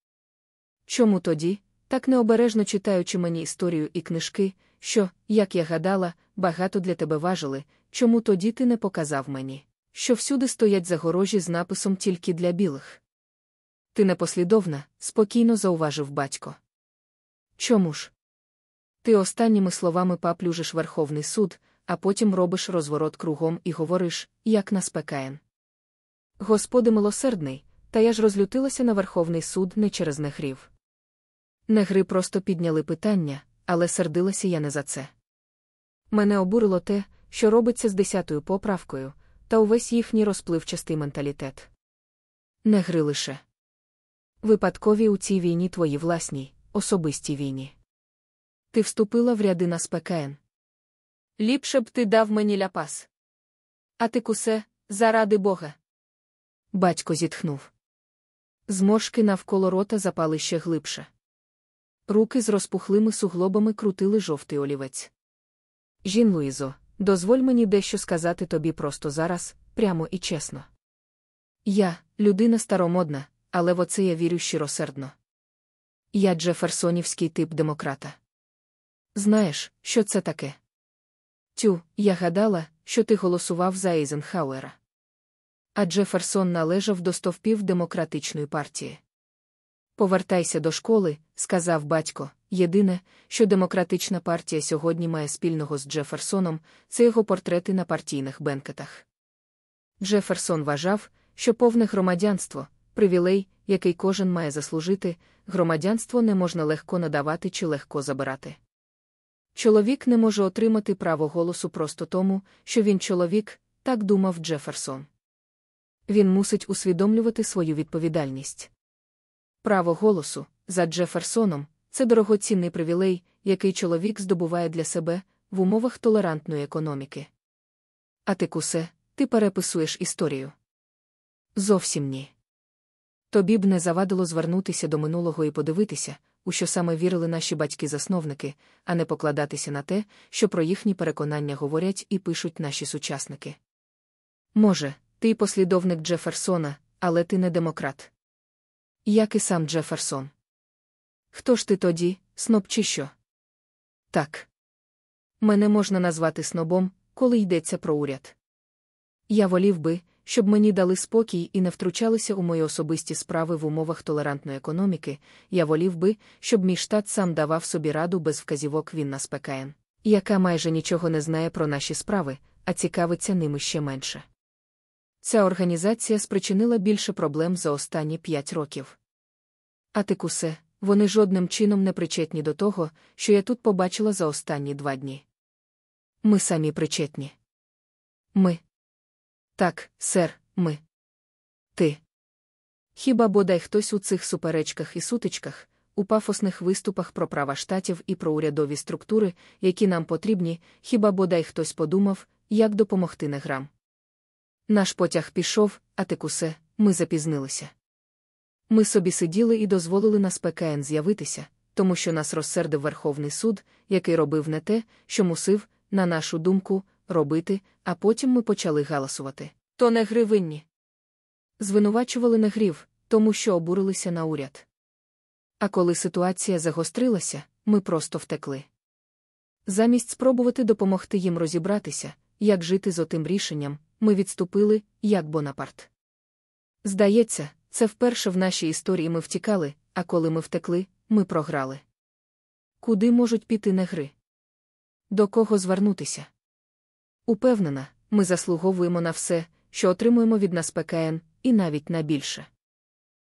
Чому тоді, так необережно читаючи мені історію і книжки, що, як я гадала, багато для тебе важили, чому тоді ти не показав мені, що всюди стоять загорожі з написом тільки для білих? Ти непослідовна, спокійно зауважив батько. Чому ж? Ти останніми словами паплюжиш Верховний суд, а потім робиш розворот кругом і говориш, як нас пекаєн. Господи милосердний, та я ж розлютилася на Верховний суд не через негрів. Негри просто підняли питання, але сердилася я не за це. Мене обурило те, що робиться з десятою поправкою, та увесь їхній розпливчастий менталітет. Негри лише. Випадкові у цій війні твої власній, особистій війні. Ти вступила в ряди на СПКН. Ліпше б ти дав мені ляпас. А ти кусе, заради Бога. Батько зітхнув. Зморшки навколо рота запали ще глибше. Руки з розпухлими суглобами крутили жовтий олівець. Жін Луїзо, дозволь мені дещо сказати тобі просто зараз, прямо і чесно. Я, людина старомодна, але в оце я вірю щиросердно. Я Джеферсонівський тип демократа. Знаєш, що це таке? Тю, я гадала, що ти голосував за Ейзенхауера. А Джеферсон належав до стовпів демократичної партії. Повертайся до школи, сказав батько. Єдине, що демократична партія сьогодні має спільного з Джеферсоном, це його портрети на партійних бенкетах. Джеферсон вважав, що повне громадянство, привілей, який кожен має заслужити, громадянство не можна легко надавати чи легко забирати. Чоловік не може отримати право голосу просто тому, що він чоловік, так думав Джеферсон. Він мусить усвідомлювати свою відповідальність. Право голосу, за Джеферсоном, це дорогоцінний привілей, який чоловік здобуває для себе в умовах толерантної економіки. А ти, кусе, ти переписуєш історію. Зовсім ні. Тобі б не завадило звернутися до минулого і подивитися, у що саме вірили наші батьки-засновники, а не покладатися на те, що про їхні переконання говорять і пишуть наші сучасники. Може, ти послідовник Джеферсона, але ти не демократ. Як і сам Джеферсон. Хто ж ти тоді, сноб чи що? Так. Мене можна назвати снобом, коли йдеться про уряд. Я волів би, щоб мені дали спокій і не втручалися у мої особисті справи в умовах толерантної економіки, я волів би, щоб мій штат сам давав собі раду без вказівок він нас ПКН, яка майже нічого не знає про наші справи, а цікавиться ними ще менше. Ця організація спричинила більше проблем за останні п'ять років. А ти кусе, вони жодним чином не причетні до того, що я тут побачила за останні два дні. Ми самі причетні. Ми. Так, сер, ми. Ти. Хіба бодай хтось у цих суперечках і сутичках, у пафосних виступах про права штатів і про урядові структури, які нам потрібні, хіба бодай хтось подумав, як допомогти неграм. Наш потяг пішов, а текусе, ми запізнилися. Ми собі сиділи і дозволили нас ПКН з'явитися, тому що нас розсердив Верховний суд, який робив не те, що мусив, на нашу думку, робити, а потім ми почали галасувати. То негри винні. Звинувачували негрів, тому що обурилися на уряд. А коли ситуація загострилася, ми просто втекли. Замість спробувати допомогти їм розібратися, як жити з отим рішенням, ми відступили, як Бонапарт. Здається, це вперше в нашій історії ми втікали, а коли ми втекли, ми програли. Куди можуть піти негри? До кого звернутися? Упевнена, ми заслуговуємо на все, що отримуємо від нас ПКН, і навіть на більше.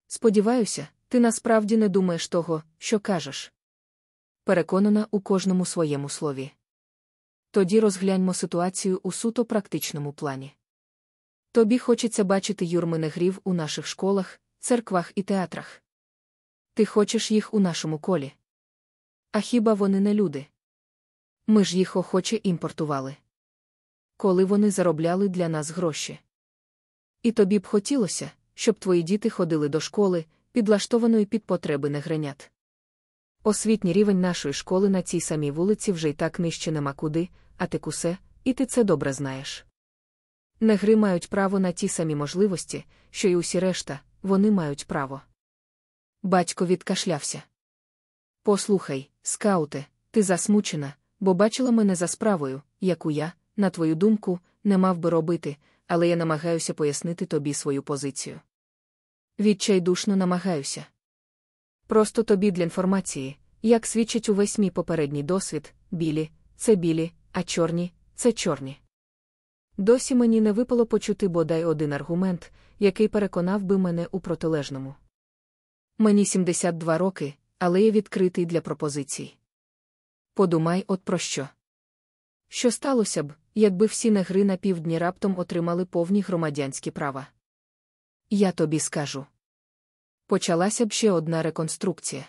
Сподіваюся, ти насправді не думаєш того, що кажеш. Переконана у кожному своєму слові. Тоді розгляньмо ситуацію у суто практичному плані. Тобі хочеться бачити юрми негрів у наших школах, церквах і театрах. Ти хочеш їх у нашому колі. А хіба вони не люди? Ми ж їх охоче імпортували. Коли вони заробляли для нас гроші. І тобі б хотілося, щоб твої діти ходили до школи, підлаштованої під потреби негренят. Освітній рівень нашої школи на цій самій вулиці вже й так нижче нема куди, а ти кусе, і ти це добре знаєш. Негри мають право на ті самі можливості, що й усі решта, вони мають право. Батько відкашлявся. Послухай, скауте, ти засмучена, бо бачила мене за справою, яку я, на твою думку, не мав би робити, але я намагаюся пояснити тобі свою позицію. Відчайдушно намагаюся. Просто тобі для інформації, як свідчить увесь мій попередній досвід, білі це білі, а чорні це чорні. Досі мені не випало почути бодай один аргумент, який переконав би мене у протилежному. Мені 72 роки, але я відкритий для пропозицій. Подумай от про що. Що сталося б, якби всі негри на півдні раптом отримали повні громадянські права? Я тобі скажу. Почалася б ще одна реконструкція.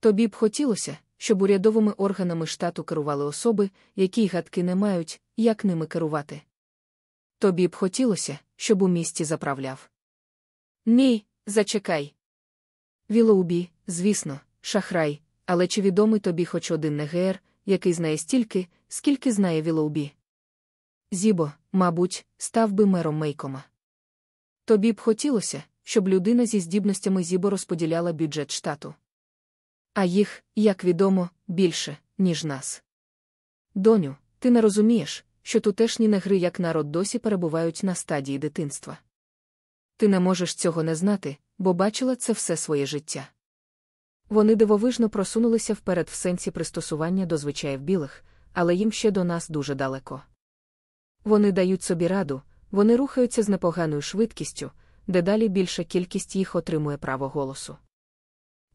Тобі б хотілося, щоб урядовими органами штату керували особи, які гадки не мають, як ними керувати. Тобі б хотілося, щоб у місті заправляв. Ні, зачекай. Вілоубі, звісно, шахрай, але чи відомий тобі хоч один негер, який знає стільки, скільки знає Вілоубі? Зібо, мабуть, став би мером Мейкома. Тобі б хотілося, щоб людина зі здібностями Зібо розподіляла бюджет штату. А їх, як відомо, більше, ніж нас. Доню, ти не розумієш, що тутешні негри як народ досі перебувають на стадії дитинства. Ти не можеш цього не знати, бо бачила це все своє життя. Вони дивовижно просунулися вперед в сенсі пристосування до звичаїв білих, але їм ще до нас дуже далеко. Вони дають собі раду, вони рухаються з непоганою швидкістю, дедалі більша кількість їх отримує право голосу.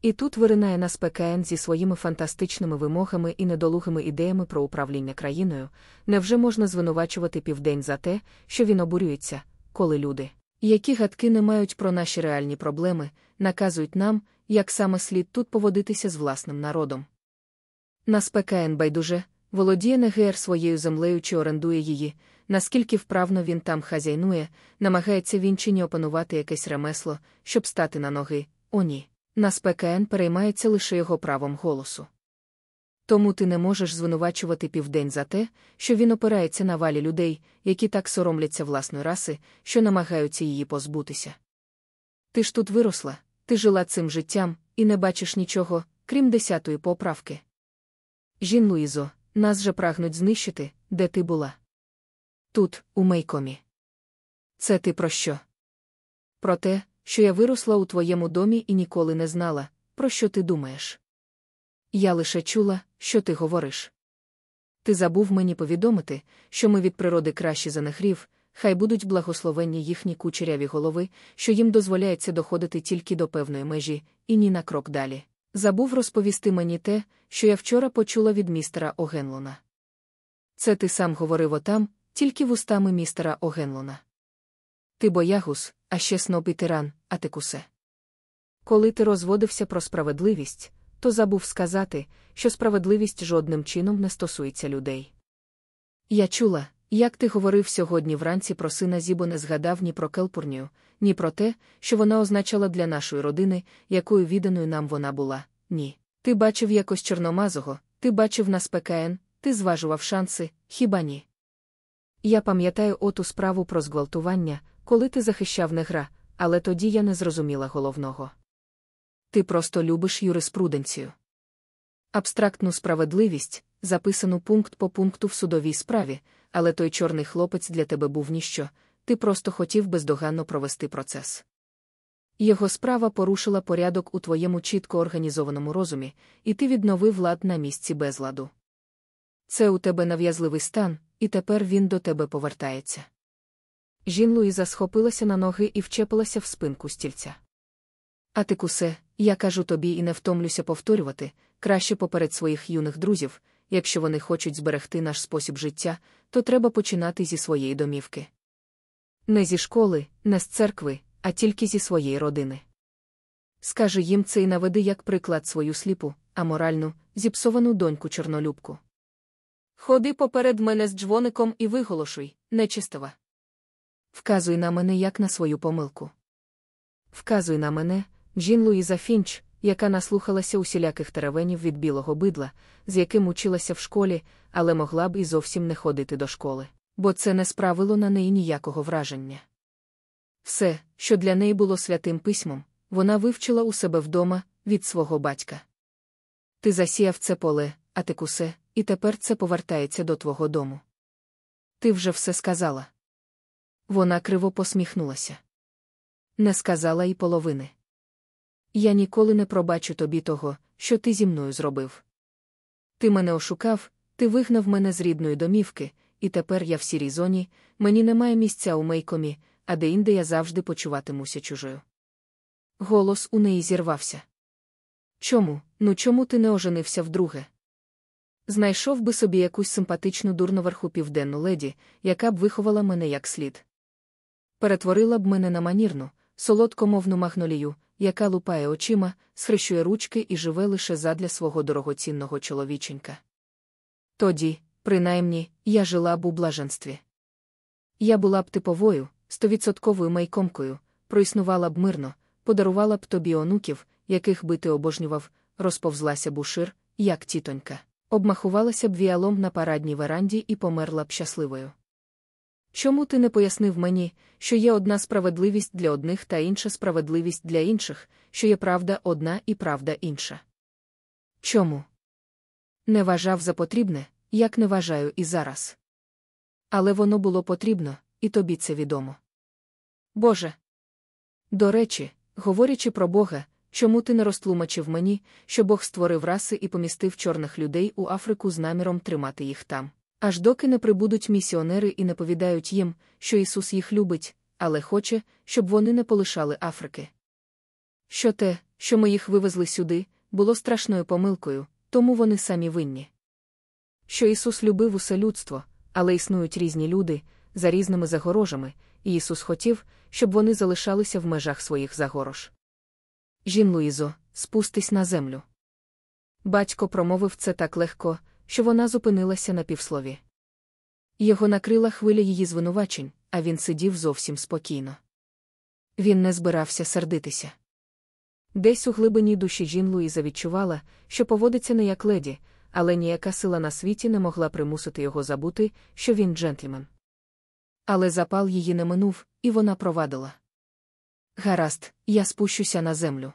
І тут виринає нас ПКН зі своїми фантастичними вимогами і недолугими ідеями про управління країною, невже можна звинувачувати південь за те, що він обурюється, коли люди, які гадки не мають про наші реальні проблеми, наказують нам, як саме слід тут поводитися з власним народом. Нас ПКН байдуже, володіє НГР своєю землею чи орендує її, наскільки вправно він там хазяйнує, намагається він чи ні опанувати якесь ремесло, щоб стати на ноги, о ні. Нас ПКН переймається лише його правом голосу. Тому ти не можеш звинувачувати південь за те, що він опирається на валі людей, які так соромляться власної раси, що намагаються її позбутися. Ти ж тут виросла, ти жила цим життям і не бачиш нічого, крім десятої поправки. Жін Луїзо, нас же прагнуть знищити, де ти була. Тут, у Мейкомі. Це ти про що? Про те, що я виросла у твоєму домі і ніколи не знала, про що ти думаєш. Я лише чула, що ти говориш. Ти забув мені повідомити, що ми від природи кращі за нехрів, хай будуть благословенні їхні кучеряві голови, що їм дозволяється доходити тільки до певної межі, і ні на крок далі. Забув розповісти мені те, що я вчора почула від містера Огенлона. Це ти сам говорив отам, тільки вустами містера Огенлона. Ти боягус, а ще сноб і тиран, а ти кусе. Коли ти розводився про справедливість, то забув сказати, що справедливість жодним чином не стосується людей. Я чула, як ти говорив сьогодні вранці про сина Зібо не згадав ні про Келпурнію, ні про те, що вона означала для нашої родини, якою відданою нам вона була, ні. Ти бачив якось чорномазого, ти бачив нас ПКН, ти зважував шанси, хіба ні? Я пам'ятаю оту справу про зґвалтування, коли ти захищав негра, але тоді я не зрозуміла головного. Ти просто любиш юриспруденцію. Абстрактну справедливість, записану пункт по пункту в судовій справі, але той чорний хлопець для тебе був ніщо, ти просто хотів бездоганно провести процес. Його справа порушила порядок у твоєму чітко організованому розумі, і ти відновив лад на місці безладу. Це у тебе нав'язливий стан, і тепер він до тебе повертається. Жін Луїза схопилася на ноги і вчепилася в спинку стільця. А ти кусе, я кажу тобі і не втомлюся повторювати, краще поперед своїх юних друзів, якщо вони хочуть зберегти наш спосіб життя, то треба починати зі своєї домівки. Не зі школи, не з церкви, а тільки зі своєї родини. Скажи їм це і наведи як приклад свою сліпу, аморальну, зіпсовану доньку чорнолюбку. Ходи поперед мене з джвоником і виголошуй, нечистова. Вказуй на мене як на свою помилку. Вказуй на мене, Джін Луїза Фінч, яка наслухалася усіляких теревенів від білого бидла, з яким училася в школі, але могла б і зовсім не ходити до школи, бо це не справило на неї ніякого враження. Все, що для неї було святим письмом, вона вивчила у себе вдома від свого батька. Ти засіяв це поле, а ти кусе, і тепер це повертається до твого дому. Ти вже все сказала. Вона криво посміхнулася. Не сказала й половини. Я ніколи не пробачу тобі того, що ти зі мною зробив. Ти мене ошукав, ти вигнав мене з рідної домівки, і тепер я в сірій зоні, мені немає місця у мейкомі, а деінде я завжди почуватимуся чужою. Голос у неї зірвався. Чому, ну чому ти не оженився вдруге? Знайшов би собі якусь симпатичну дурноверху південну леді, яка б виховала мене як слід. Перетворила б мене на манірну, солодкомовну магнолію, яка лупає очима, схрещує ручки і живе лише задля свого дорогоцінного чоловіченька. Тоді, принаймні, я жила б у блаженстві. Я була б типовою, стовідсотковою майкомкою, проіснувала б мирно, подарувала б тобі онуків, яких би ти обожнював, розповзлася б ушир, як тітонька, обмахувалася б віалом на парадній веранді і померла б щасливою. Чому ти не пояснив мені, що є одна справедливість для одних та інша справедливість для інших, що є правда одна і правда інша? Чому? Не вважав за потрібне, як не вважаю і зараз. Але воно було потрібно, і тобі це відомо. Боже. До речі, говорячи про Бога, чому ти не розтлумачив мені, що Бог створив раси і помістив чорних людей у Африку з наміром тримати їх там? Аж доки не прибудуть місіонери і не повідають їм, що Ісус їх любить, але хоче, щоб вони не полишали Африки. Що те, що ми їх вивезли сюди, було страшною помилкою, тому вони самі винні. Що Ісус любив усе людство, але існують різні люди, за різними загорожами, і Ісус хотів, щоб вони залишалися в межах своїх загорож. Жін Луїзо, спустись на землю. Батько промовив це так легко, що вона зупинилася на півслові. Його накрила хвиля її звинувачень, а він сидів зовсім спокійно. Він не збирався сердитися. Десь у глибині душі Жін Луїза відчувала, що поводиться не як леді, але ніяка сила на світі не могла примусити його забути, що він джентльмен. Але запал її не минув, і вона провадила. Гаразд, я спущуся на землю.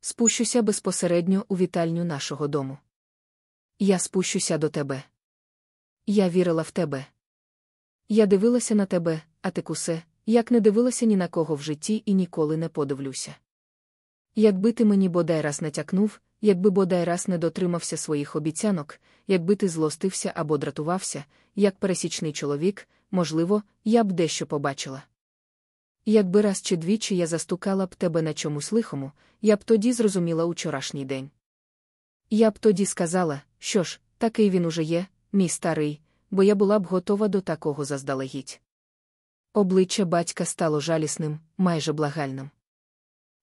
Спущуся безпосередньо у вітальню нашого дому. Я спущуся до тебе. Я вірила в тебе. Я дивилася на тебе, а ти кусе, як не дивилася ні на кого в житті і ніколи не подивлюся. Якби ти мені бодай раз натякнув, якби бодай раз не дотримався своїх обіцянок, якби ти злостився або дратувався, як пересічний чоловік, можливо, я б дещо побачила. Якби раз чи двічі я застукала б тебе на чомусь лихому, я б тоді зрозуміла учорашній день. Я б тоді сказала, що ж, такий він уже є, мій старий, бо я була б готова до такого заздалегідь. Обличчя батька стало жалісним, майже благальним.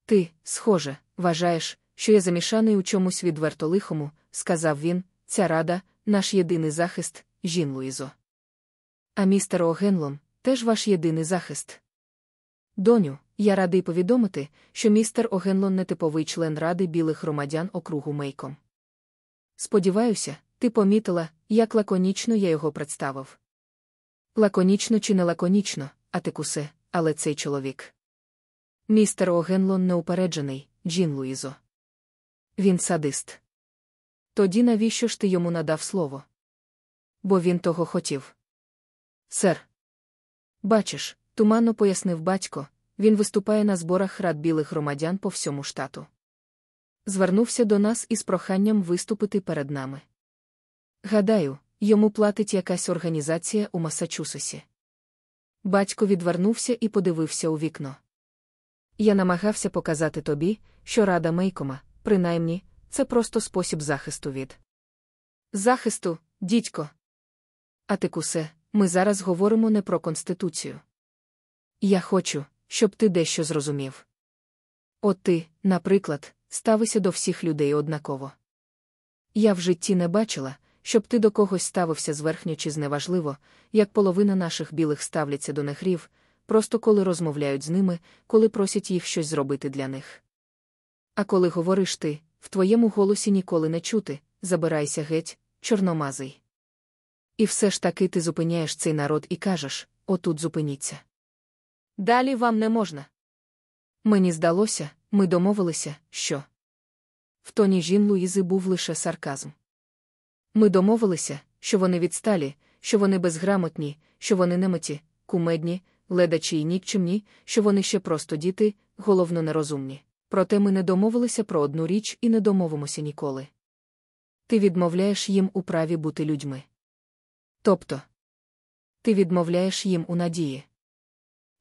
Ти, схоже, вважаєш, що я замішаний у чомусь відверто лихому, сказав він, ця рада, наш єдиний захист, жін Луїзо. А містер Огенлон теж ваш єдиний захист. Доню, я радий повідомити, що містер Огенлон не типовий член ради білих громадян округу Мейком. Сподіваюся, ти помітила, як лаконічно я його представив. Лаконічно чи не лаконічно, а ти кусе, але цей чоловік. Містер Огенлон неупереджений, Джін Луїзо. Він садист. Тоді навіщо ж ти йому надав слово? Бо він того хотів. Сер. Бачиш, туманно пояснив батько, він виступає на зборах рад білих громадян по всьому штату. Звернувся до нас із проханням виступити перед нами. Гадаю, йому платить якась організація у Масачусетсі. Батько відвернувся і подивився у вікно. Я намагався показати тобі, що рада Мейкома, принаймні, це просто спосіб захисту від захисту, дідько. А ти кусе, ми зараз говоримо не про Конституцію. Я хочу, щоб ти дещо зрозумів. От ти, наприклад, ставися до всіх людей однаково. Я в житті не бачила, щоб ти до когось ставився зверхньо чи зневажливо, як половина наших білих ставляться до негрів, просто коли розмовляють з ними, коли просять їх щось зробити для них. А коли говориш ти, в твоєму голосі ніколи не чути, забирайся геть, чорномазий. І все ж таки ти зупиняєш цей народ і кажеш отут зупиніться. Далі вам не можна. Мені здалося, ми домовилися, що. В тоні жін Луїзи був лише сарказм. Ми домовилися, що вони відсталі, що вони безграмотні, що вони немиті, кумедні, ледачі й нікчемні, що вони ще просто діти, головно нерозумні. Проте ми не домовилися про одну річ і не домовимося ніколи. Ти відмовляєш їм у праві бути людьми. Тобто, ти відмовляєш їм у надії.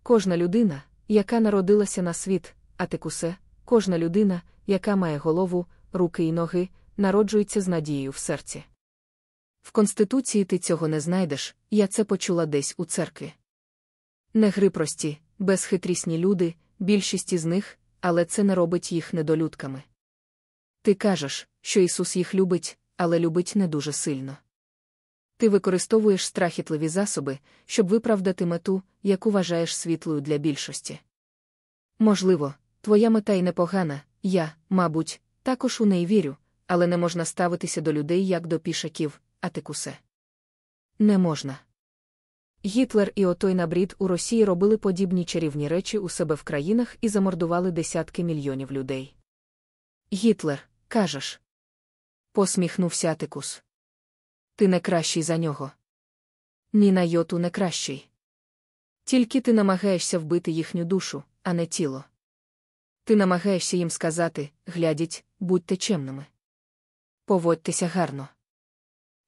Кожна людина, яка народилася на світ, а текусе, кожна людина, яка має голову, руки і ноги, народжується з надією в серці. В Конституції ти цього не знайдеш, я це почула десь у церкві. Негри прості, безхитрісні люди, більшість із них, але це не робить їх недолюдками. Ти кажеш, що Ісус їх любить, але любить не дуже сильно. Ти використовуєш страхітливі засоби, щоб виправдати мету, яку вважаєш світлою для більшості. Можливо, твоя мета й непогана, я, мабуть, також у неї вірю, але не можна ставитися до людей як до пішаків, а ти кусе. Не можна. Гітлер і отой набрід у Росії робили подібні чарівні речі у себе в країнах і замордували десятки мільйонів людей. Гітлер, кажеш. Посміхнувся Атикус. Ти не кращий за нього. Ні на йоту не кращий. Тільки ти намагаєшся вбити їхню душу, а не тіло. Ти намагаєшся їм сказати глядіть, будьте чемними. Поводьтеся гарно.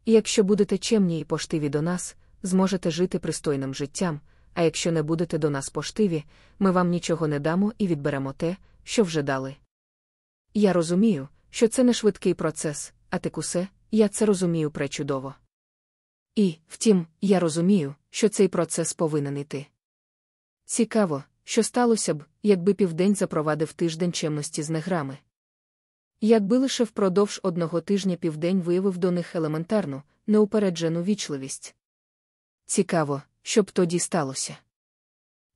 Якщо будете чемні і поштиві до нас, зможете жити пристойним життям, а якщо не будете до нас поштиві, ми вам нічого не дамо і відберемо те, що вже дали. Я розумію, що це не швидкий процес, а текусе, я це розумію пречудово. І, втім, я розумію, що цей процес повинен іти. Цікаво, що сталося б, якби південь запровадив тиждень чемності з неграми. Якби лише впродовж одного тижня південь виявив до них елементарну, неупереджену вічливість. Цікаво, що б тоді сталося.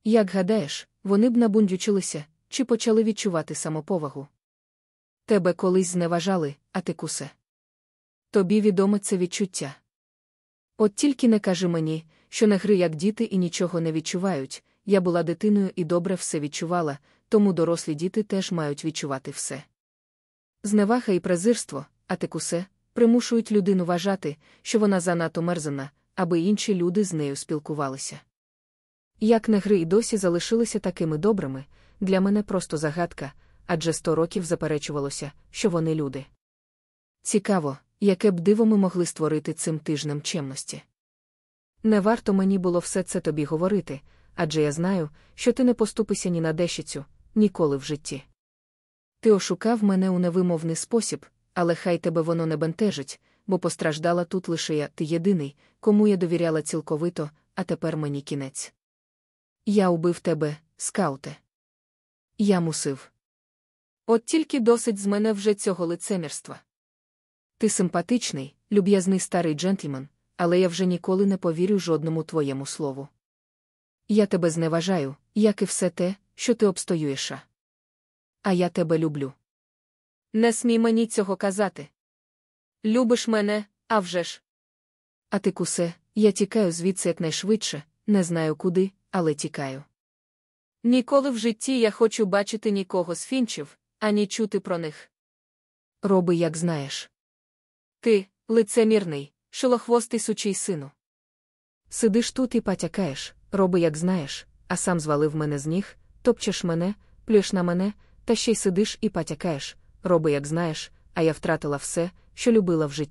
Як гадаєш, вони б набундючилися чи почали відчувати самоповагу? Тебе колись зневажали, а ти кусе. Тобі відоме це відчуття. От тільки не кажи мені, що негри як діти і нічого не відчувають. Я була дитиною і добре все відчувала, тому дорослі діти теж мають відчувати все. Зневага і презирство, а текусе, примушують людину вважати, що вона занадто мерзана, аби інші люди з нею спілкувалися. Як негри й досі залишилися такими добрими, для мене просто загадка, адже сто років заперечувалося, що вони люди. Цікаво, яке б диво ми могли створити цим тижнем чемності. Не варто мені було все це тобі говорити, адже я знаю, що ти не поступися ні на дещицю, ніколи в житті. Ти ошукав мене у невимовний спосіб, але хай тебе воно не бентежить, бо постраждала тут лише я, ти єдиний, кому я довіряла цілковито, а тепер мені кінець. Я убив тебе, скауте. Я мусив. От тільки досить з мене вже цього лицемірства. Ти симпатичний, люб'язний старий джентльмен, але я вже ніколи не повірю жодному твоєму слову. Я тебе зневажаю, як і все те, що ти обстоюєш. А я тебе люблю. Не смій мені цього казати. Любиш мене, а вже ж. А ти кусе, я тікаю звідси якнайшвидше, не знаю куди, але тікаю. Ніколи в житті я хочу бачити нікого з фінчів, ані чути про них. Роби, як знаєш. Ти, лицемірний, шилохвостий сучий сину. Сидиш тут і потякаєш, роби, як знаєш, а сам звалив мене з ніг, топчеш мене, плюєш на мене, та ще й сидиш і патякаєш. роби, як знаєш, а я втратила все, що любила в житті.